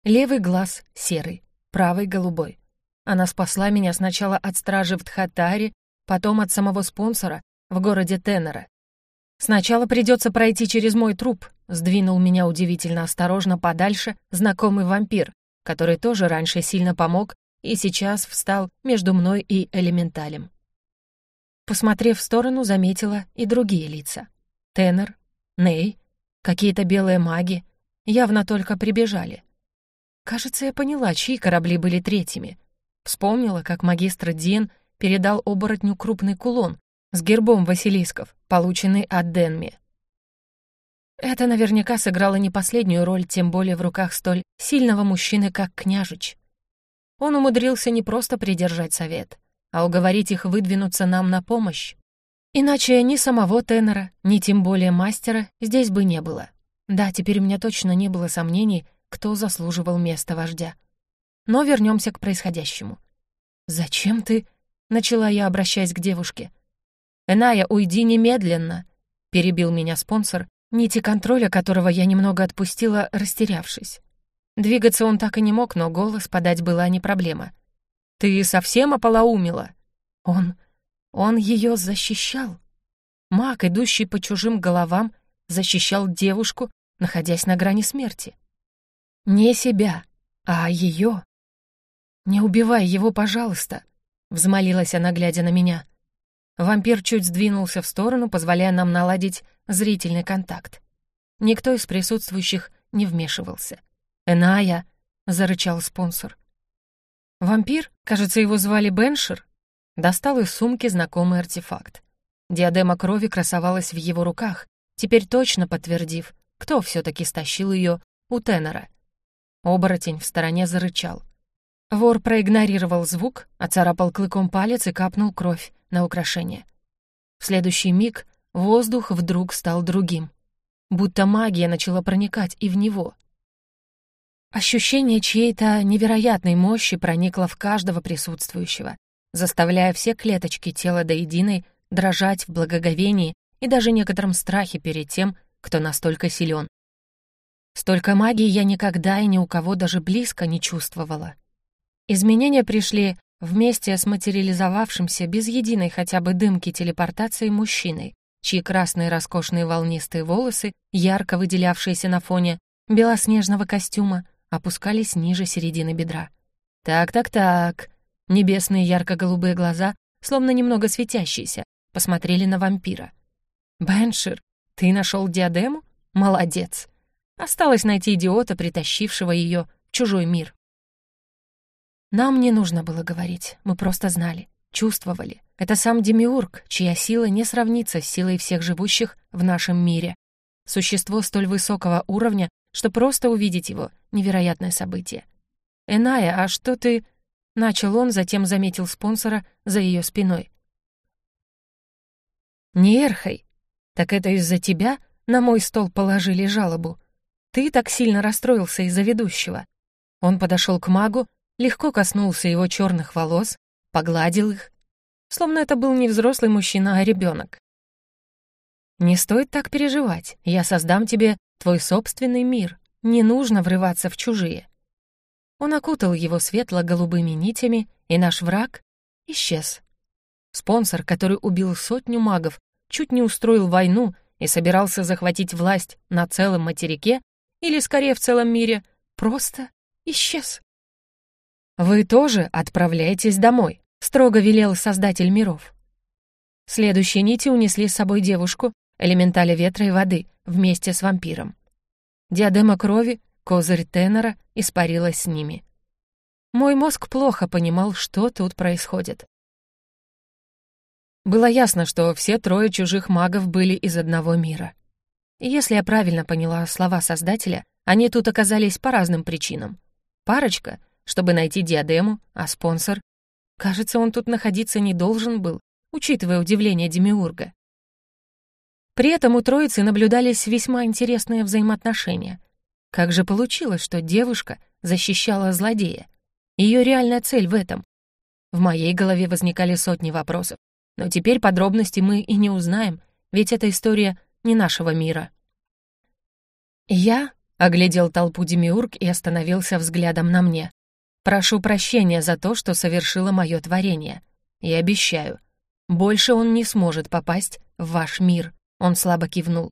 S1: Левый глаз серый, правый голубой. Она спасла меня сначала от стражи в Тхатаре, потом от самого спонсора в городе Теннера. Сначала придется пройти через мой труп, сдвинул меня удивительно осторожно подальше знакомый вампир, который тоже раньше сильно помог и сейчас встал между мной и элементалем. Посмотрев в сторону, заметила и другие лица. Теннер, Ней, какие-то белые маги, явно только прибежали. Кажется, я поняла, чьи корабли были третьими. Вспомнила, как магистр Дин передал оборотню крупный кулон с гербом Василисков, полученный от Денми. Это наверняка сыграло не последнюю роль, тем более в руках столь сильного мужчины, как княжич. Он умудрился не просто придержать совет, а уговорить их выдвинуться нам на помощь. Иначе ни самого тенора, ни тем более мастера здесь бы не было. Да, теперь у меня точно не было сомнений, кто заслуживал места вождя. Но вернемся к происходящему. «Зачем ты?» — начала я, обращаясь к девушке. «Эная, уйди немедленно!» — перебил меня спонсор, нити контроля которого я немного отпустила, растерявшись. Двигаться он так и не мог, но голос подать была не проблема. «Ты совсем ополоумила?» Он... он ее защищал. Маг, идущий по чужим головам, защищал девушку, находясь на грани смерти. Не себя, а ее. «Не убивай его, пожалуйста», — взмолилась она, глядя на меня. Вампир чуть сдвинулся в сторону, позволяя нам наладить зрительный контакт. Никто из присутствующих не вмешивался. «Эная!» — зарычал спонсор. Вампир, кажется, его звали Беншер, достал из сумки знакомый артефакт. Диадема крови красовалась в его руках, теперь точно подтвердив, кто все таки стащил ее у тенора. Оборотень в стороне зарычал. Вор проигнорировал звук, оцарапал клыком палец и капнул кровь на украшение. В следующий миг воздух вдруг стал другим, будто магия начала проникать и в него. Ощущение чьей-то невероятной мощи проникло в каждого присутствующего, заставляя все клеточки тела до единой дрожать в благоговении и даже некотором страхе перед тем, кто настолько силен. Столько магии я никогда и ни у кого даже близко не чувствовала. Изменения пришли вместе с материализовавшимся без единой хотя бы дымки телепортации мужчиной, чьи красные роскошные волнистые волосы, ярко выделявшиеся на фоне белоснежного костюма, опускались ниже середины бедра. Так-так-так. Небесные ярко-голубые глаза, словно немного светящиеся, посмотрели на вампира. «Беншир, ты нашел диадему? Молодец!» Осталось найти идиота, притащившего ее в чужой мир. Нам не нужно было говорить, мы просто знали, чувствовали. Это сам Демиург, чья сила не сравнится с силой всех живущих в нашем мире. Существо столь высокого уровня, что просто увидеть его — невероятное событие. «Эная, а что ты...» — начал он, затем заметил спонсора за ее спиной. «Не Эрхой. Так это из-за тебя на мой стол положили жалобу. Ты так сильно расстроился из-за ведущего». Он подошел к магу, легко коснулся его черных волос, погладил их, словно это был не взрослый мужчина, а ребенок. «Не стоит так переживать, я создам тебе твой собственный мир, не нужно врываться в чужие». Он окутал его светло-голубыми нитями, и наш враг исчез. Спонсор, который убил сотню магов, чуть не устроил войну и собирался захватить власть на целом материке, или скорее в целом мире, просто исчез. «Вы тоже отправляетесь домой», — строго велел Создатель миров. Следующие нити унесли с собой девушку, элементаля ветра и воды, вместе с вампиром. Диадема крови, козырь тенора испарилась с ними. Мой мозг плохо понимал, что тут происходит. Было ясно, что все трое чужих магов были из одного мира. Если я правильно поняла слова Создателя, они тут оказались по разным причинам. Парочка чтобы найти диадему, а спонсор... Кажется, он тут находиться не должен был, учитывая удивление Демиурга. При этом у троицы наблюдались весьма интересные взаимоотношения. Как же получилось, что девушка защищала злодея? Ее реальная цель в этом. В моей голове возникали сотни вопросов. Но теперь подробности мы и не узнаем, ведь эта история не нашего мира. Я оглядел толпу Демиург и остановился взглядом на мне. Прошу прощения за то, что совершило мое творение. И обещаю, больше он не сможет попасть в ваш мир. Он слабо кивнул.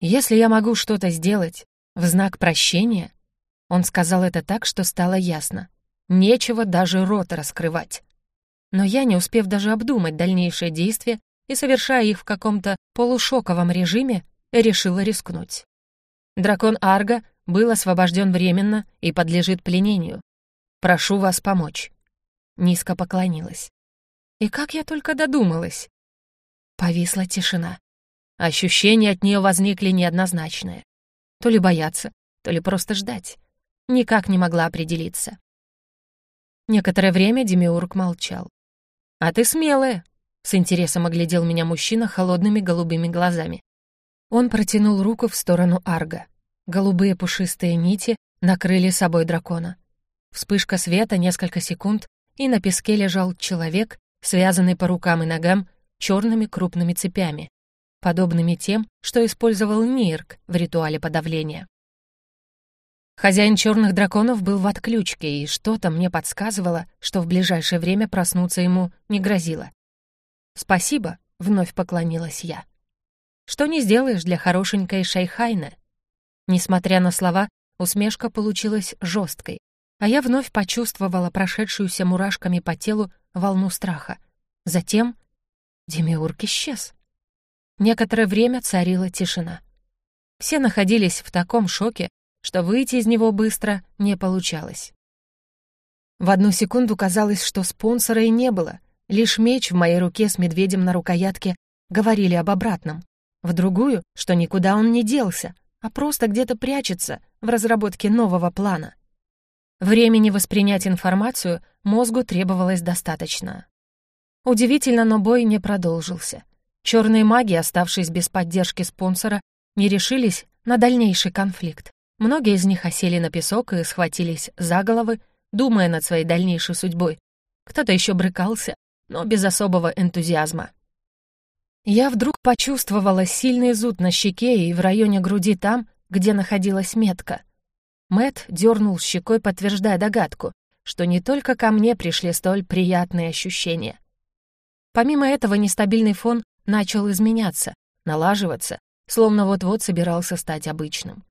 S1: Если я могу что-то сделать в знак прощения, он сказал это так, что стало ясно. Нечего даже рот раскрывать. Но я, не успев даже обдумать дальнейшие действия и совершая их в каком-то полушоковом режиме, решила рискнуть. Дракон Арга был освобожден временно и подлежит пленению, Прошу вас помочь». Низко поклонилась. И как я только додумалась. Повисла тишина. Ощущения от нее возникли неоднозначные. То ли бояться, то ли просто ждать. Никак не могла определиться. Некоторое время Демиург молчал. «А ты смелая», — с интересом оглядел меня мужчина холодными голубыми глазами. Он протянул руку в сторону Арга. Голубые пушистые нити накрыли собой дракона. Вспышка света, несколько секунд, и на песке лежал человек, связанный по рукам и ногам черными крупными цепями. подобными тем, что использовал Нирк в ритуале подавления. Хозяин черных драконов был в отключке, и что-то мне подсказывало, что в ближайшее время проснуться ему не грозило. «Спасибо», — вновь поклонилась я. «Что не сделаешь для хорошенькой Шейхайна?» Несмотря на слова, усмешка получилась жесткой, а я вновь почувствовала прошедшуюся мурашками по телу волну страха. Затем Демиург исчез. Некоторое время царила тишина. Все находились в таком шоке, что выйти из него быстро не получалось. В одну секунду казалось, что спонсора и не было, лишь меч в моей руке с медведем на рукоятке говорили об обратном. В другую, что никуда он не делся, а просто где-то прячется в разработке нового плана. Времени воспринять информацию мозгу требовалось достаточно. Удивительно, но бой не продолжился. Черные маги, оставшись без поддержки спонсора, не решились на дальнейший конфликт. Многие из них осели на песок и схватились за головы, думая над своей дальнейшей судьбой. Кто-то еще брыкался, но без особого энтузиазма. Я вдруг почувствовала сильный зуд на щеке и в районе груди там, где находилась метка. Мэт дернул щекой, подтверждая догадку, что не только ко мне пришли столь приятные ощущения. Помимо этого нестабильный фон начал изменяться, налаживаться, словно вот-вот собирался стать обычным.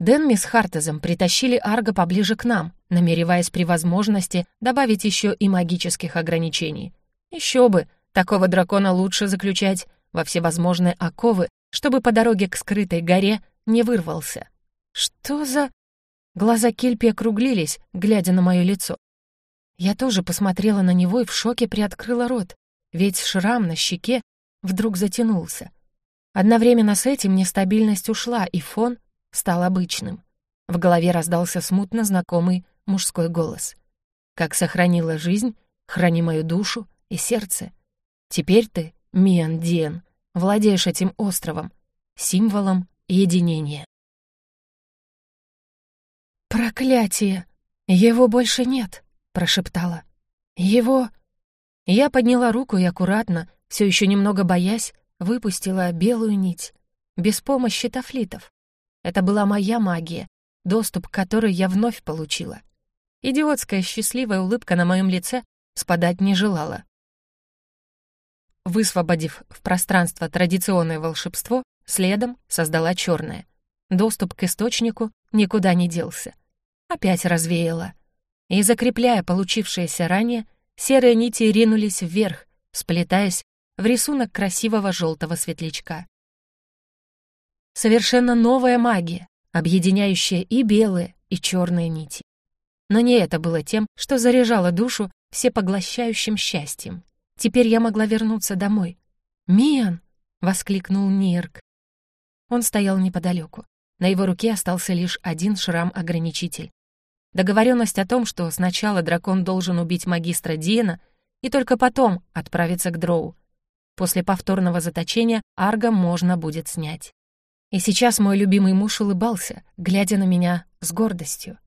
S1: Дэнми с Хартезом притащили Арга поближе к нам, намереваясь при возможности добавить еще и магических ограничений. Еще бы, такого дракона лучше заключать во всевозможные оковы, чтобы по дороге к скрытой горе не вырвался. Что за... Глаза Кельпи округлились, глядя на мое лицо. Я тоже посмотрела на него и в шоке приоткрыла рот, ведь шрам на щеке вдруг затянулся. Одновременно с этим нестабильность ушла, и фон стал обычным. В голове раздался смутно знакомый мужской голос. «Как сохранила жизнь, храни мою душу и сердце. Теперь ты, Миан Диен, владеешь этим островом, символом единения». «Проклятие! Его больше нет!» — прошептала. «Его...» Я подняла руку и аккуратно, все еще немного боясь, выпустила белую нить, без помощи тафлитов. Это была моя магия, доступ к которой я вновь получила. Идиотская счастливая улыбка на моем лице спадать не желала. Высвободив в пространство традиционное волшебство, следом создала черное. Доступ к источнику никуда не делся. Опять развеяла. И, закрепляя получившееся ранее, серые нити ринулись вверх, сплетаясь в рисунок красивого желтого светлячка. Совершенно новая магия, объединяющая и белые, и черные нити. Но не это было тем, что заряжало душу всепоглощающим счастьем. Теперь я могла вернуться домой. «Миан!» — воскликнул Нирк. Он стоял неподалеку. На его руке остался лишь один шрам-ограничитель. Договоренность о том, что сначала дракон должен убить магистра Диена и только потом отправиться к Дроу. После повторного заточения Арга можно будет снять. И сейчас мой любимый муж улыбался, глядя на меня с гордостью.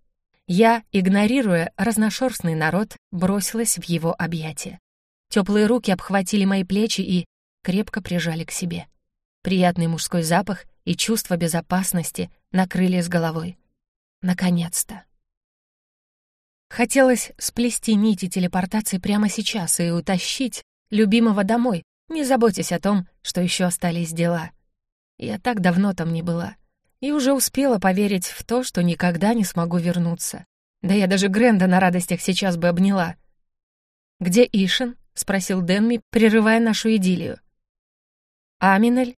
S1: Я, игнорируя разношерстный народ, бросилась в его объятия. Теплые руки обхватили мои плечи и крепко прижали к себе. Приятный мужской запах и чувство безопасности накрыли с головой. Наконец-то. Хотелось сплести нити телепортации прямо сейчас и утащить любимого домой, не заботясь о том, что еще остались дела. Я так давно там не была. И уже успела поверить в то, что никогда не смогу вернуться. Да я даже Гренда на радостях сейчас бы обняла. «Где Ишин?» — спросил Дэнми, прерывая нашу идиллию. «Аминель?»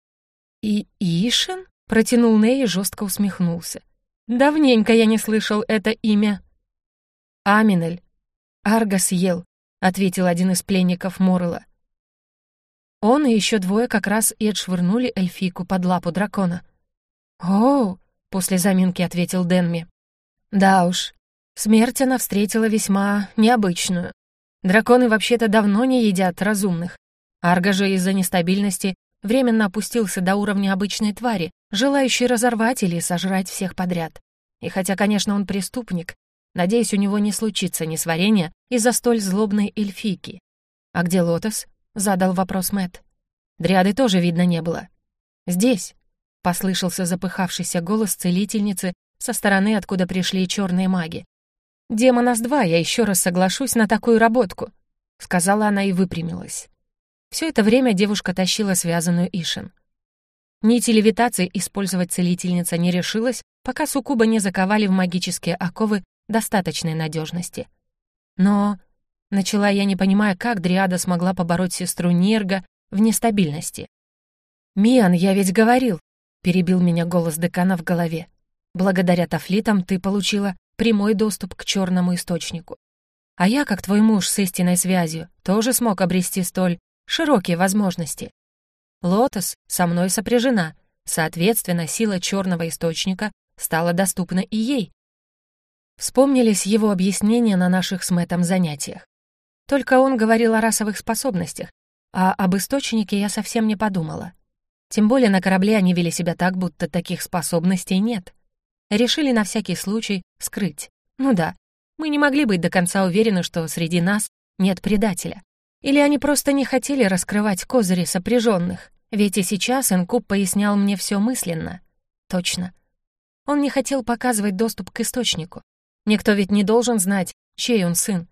S1: «И Ишин?» — протянул Ней и жестко усмехнулся. «Давненько я не слышал это имя». «Аминель». «Арга съел», — ответил один из пленников Моррелла. Он и еще двое как раз и отшвырнули эльфийку под лапу дракона. «О!» — после заминки ответил Денми. «Да уж, смерть она встретила весьма необычную. Драконы вообще-то давно не едят разумных. Арга же из-за нестабильности временно опустился до уровня обычной твари, желающей разорвать или сожрать всех подряд. И хотя, конечно, он преступник, надеюсь, у него не случится несварения из-за столь злобной эльфийки. А где Лотос? задал вопрос Мэт. Дриады тоже видно не было. «Здесь», — послышался запыхавшийся голос целительницы со стороны, откуда пришли черные маги. «Демона с два, я еще раз соглашусь на такую работку», — сказала она и выпрямилась. Все это время девушка тащила связанную Ишин. Нити левитации использовать целительница не решилась, пока суккуба не заковали в магические оковы достаточной надежности. Но начала я, не понимая, как Дриада смогла побороть сестру Нерга в нестабильности. «Миан, я ведь говорил», — перебил меня голос декана в голове. «Благодаря тафлитам ты получила прямой доступ к черному источнику. А я, как твой муж с истинной связью, тоже смог обрести столь широкие возможности. Лотос со мной сопряжена, соответственно, сила черного источника стала доступна и ей. Вспомнились его объяснения на наших с Мэттом занятиях. Только он говорил о расовых способностях, а об источнике я совсем не подумала. Тем более на корабле они вели себя так, будто таких способностей нет. Решили на всякий случай скрыть. Ну да, мы не могли быть до конца уверены, что среди нас нет предателя. Или они просто не хотели раскрывать козыри сопряженных, ведь и сейчас Инкуб пояснял мне все мысленно. Точно. Он не хотел показывать доступ к источнику. Никто ведь не должен знать, чей он сын.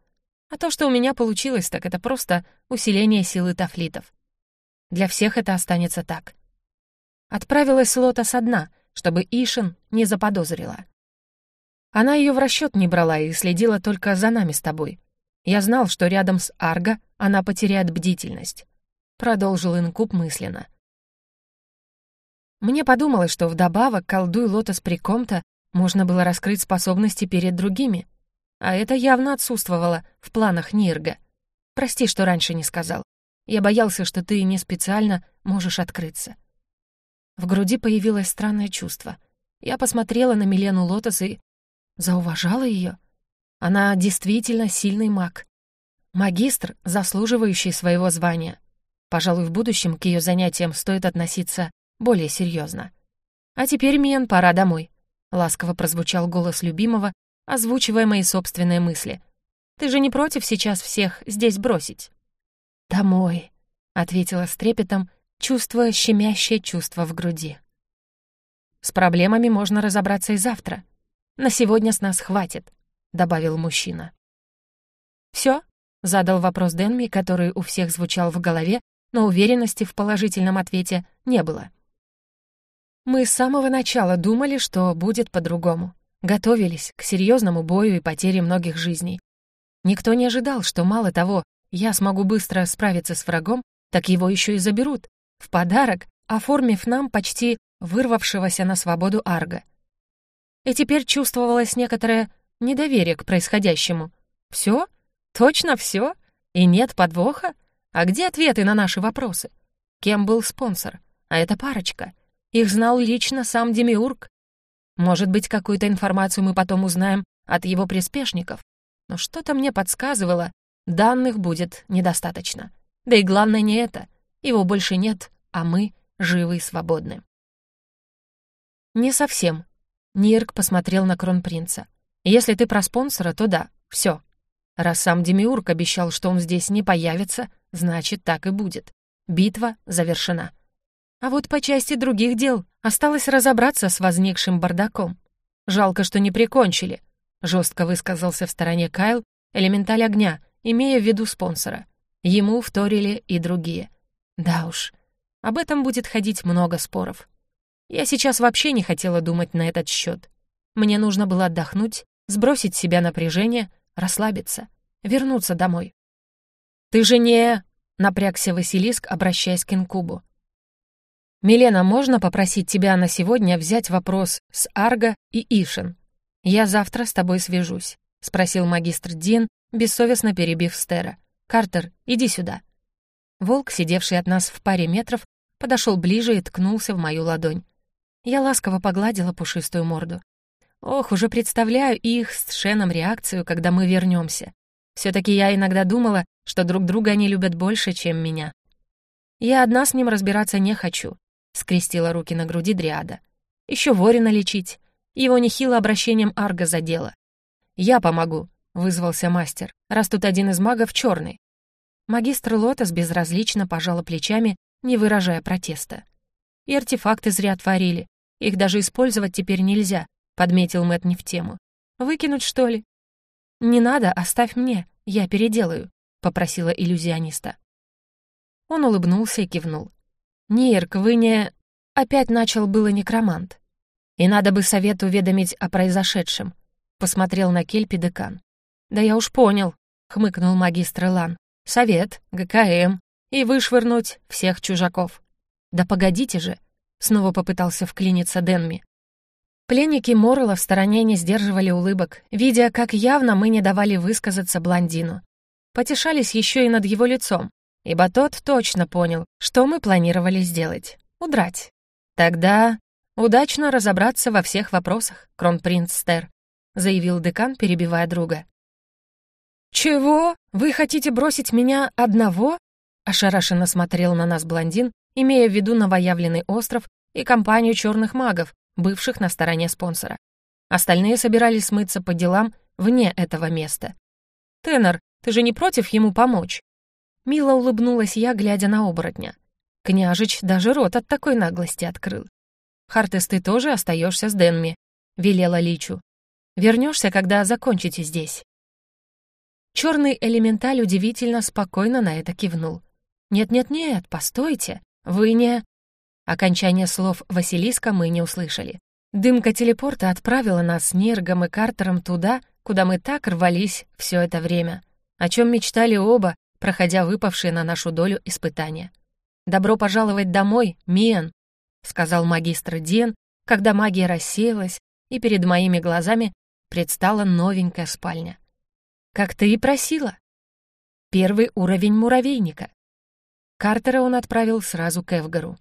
S1: А то, что у меня получилось, так это просто усиление силы тафлитов. Для всех это останется так. Отправилась Лотос одна, чтобы Ишин не заподозрила. Она ее в расчет не брала и следила только за нами с тобой. Я знал, что рядом с Арго она потеряет бдительность. Продолжил Инкуб мысленно. Мне подумалось, что вдобавок, колдуй Лотос при ком-то, можно было раскрыть способности перед другими. А это явно отсутствовало в планах Нирга. Прости, что раньше не сказал. Я боялся, что ты не специально можешь открыться. В груди появилось странное чувство. Я посмотрела на Милену Лотос и зауважала ее. Она действительно сильный маг. Магистр, заслуживающий своего звания. Пожалуй, в будущем к ее занятиям стоит относиться более серьезно. «А теперь, Миен, пора домой», — ласково прозвучал голос любимого, озвучивая мои собственные мысли. «Ты же не против сейчас всех здесь бросить?» «Домой», — ответила с трепетом, чувствуя щемящее чувство в груди. «С проблемами можно разобраться и завтра. На сегодня с нас хватит», — добавил мужчина. «Всё?» — задал вопрос Дэнми, который у всех звучал в голове, но уверенности в положительном ответе не было. Мы с самого начала думали, что будет по-другому. Готовились к серьезному бою и потере многих жизней. Никто не ожидал, что мало того, я смогу быстро справиться с врагом, так его еще и заберут, в подарок, оформив нам почти вырвавшегося на свободу Арга. И теперь чувствовалось некоторое недоверие к происходящему. Все? Точно все? И нет подвоха? А где ответы на наши вопросы? Кем был спонсор? А это парочка. Их знал лично сам Демиург. Может быть, какую-то информацию мы потом узнаем от его приспешников. Но что-то мне подсказывало, данных будет недостаточно. Да и главное не это. Его больше нет, а мы живы и свободны. Не совсем. Нирк посмотрел на кронпринца. Если ты про спонсора, то да, все. Раз сам Демиург обещал, что он здесь не появится, значит, так и будет. Битва завершена. А вот по части других дел осталось разобраться с возникшим бардаком. Жалко, что не прикончили, жестко высказался в стороне Кайл, элементаль огня, имея в виду спонсора. Ему вторили и другие. Да уж, об этом будет ходить много споров. Я сейчас вообще не хотела думать на этот счет. Мне нужно было отдохнуть, сбросить с себя напряжение, расслабиться, вернуться домой. «Ты же не...» — напрягся Василиск, обращаясь к инкубу. «Милена, можно попросить тебя на сегодня взять вопрос с Арго и Ишин? Я завтра с тобой свяжусь», — спросил магистр Дин, бессовестно перебив Стера. «Картер, иди сюда». Волк, сидевший от нас в паре метров, подошел ближе и ткнулся в мою ладонь. Я ласково погладила пушистую морду. Ох, уже представляю их с Шеном реакцию, когда мы вернемся. все таки я иногда думала, что друг друга они любят больше, чем меня. Я одна с ним разбираться не хочу скрестила руки на груди Дриада. Еще Ворина лечить. Его нехило обращением Арга задело. «Я помогу», — вызвался мастер, раз тут один из магов черный. Магистр Лотос безразлично пожала плечами не выражая протеста. «И артефакты зря творили. Их даже использовать теперь нельзя», — подметил Мэтт не в тему. «Выкинуть, что ли?» «Не надо, оставь мне, я переделаю», — попросила иллюзиониста. Он улыбнулся и кивнул. «Нирк, вы не...» Опять начал было некромант. «И надо бы совет уведомить о произошедшем», — посмотрел на Кельпи декан. «Да я уж понял», — хмыкнул магистр Лан. «Совет, ГКМ и вышвырнуть всех чужаков». «Да погодите же», — снова попытался вклиниться Денми. Пленники Морла в стороне не сдерживали улыбок, видя, как явно мы не давали высказаться блондину. Потешались еще и над его лицом, ибо тот точно понял, что мы планировали сделать — удрать. Тогда удачно разобраться во всех вопросах, кронпринц Стер, заявил декан, перебивая друга. «Чего? Вы хотите бросить меня одного?» Ошарашенно смотрел на нас блондин, имея в виду новоявленный остров и компанию черных магов, бывших на стороне спонсора. Остальные собирались смыться по делам вне этого места. «Тенор, ты же не против ему помочь?» Мило улыбнулась я, глядя на оборотня. Княжич даже рот от такой наглости открыл. «Хартес, ты тоже остаешься с Денми», — велела Личу. Вернешься, когда закончите здесь». Черный элементаль удивительно спокойно на это кивнул. «Нет-нет-нет, постойте, вы не...» Окончание слов Василиска мы не услышали. Дымка телепорта отправила нас с Нергом и Картером туда, куда мы так рвались все это время, о чем мечтали оба, проходя выпавшие на нашу долю испытания. «Добро пожаловать домой, Миен», — сказал магистр Диен, когда магия рассеялась, и перед моими глазами предстала новенькая спальня. Как ты и просила. Первый уровень муравейника. Картера он отправил сразу к Эвгару.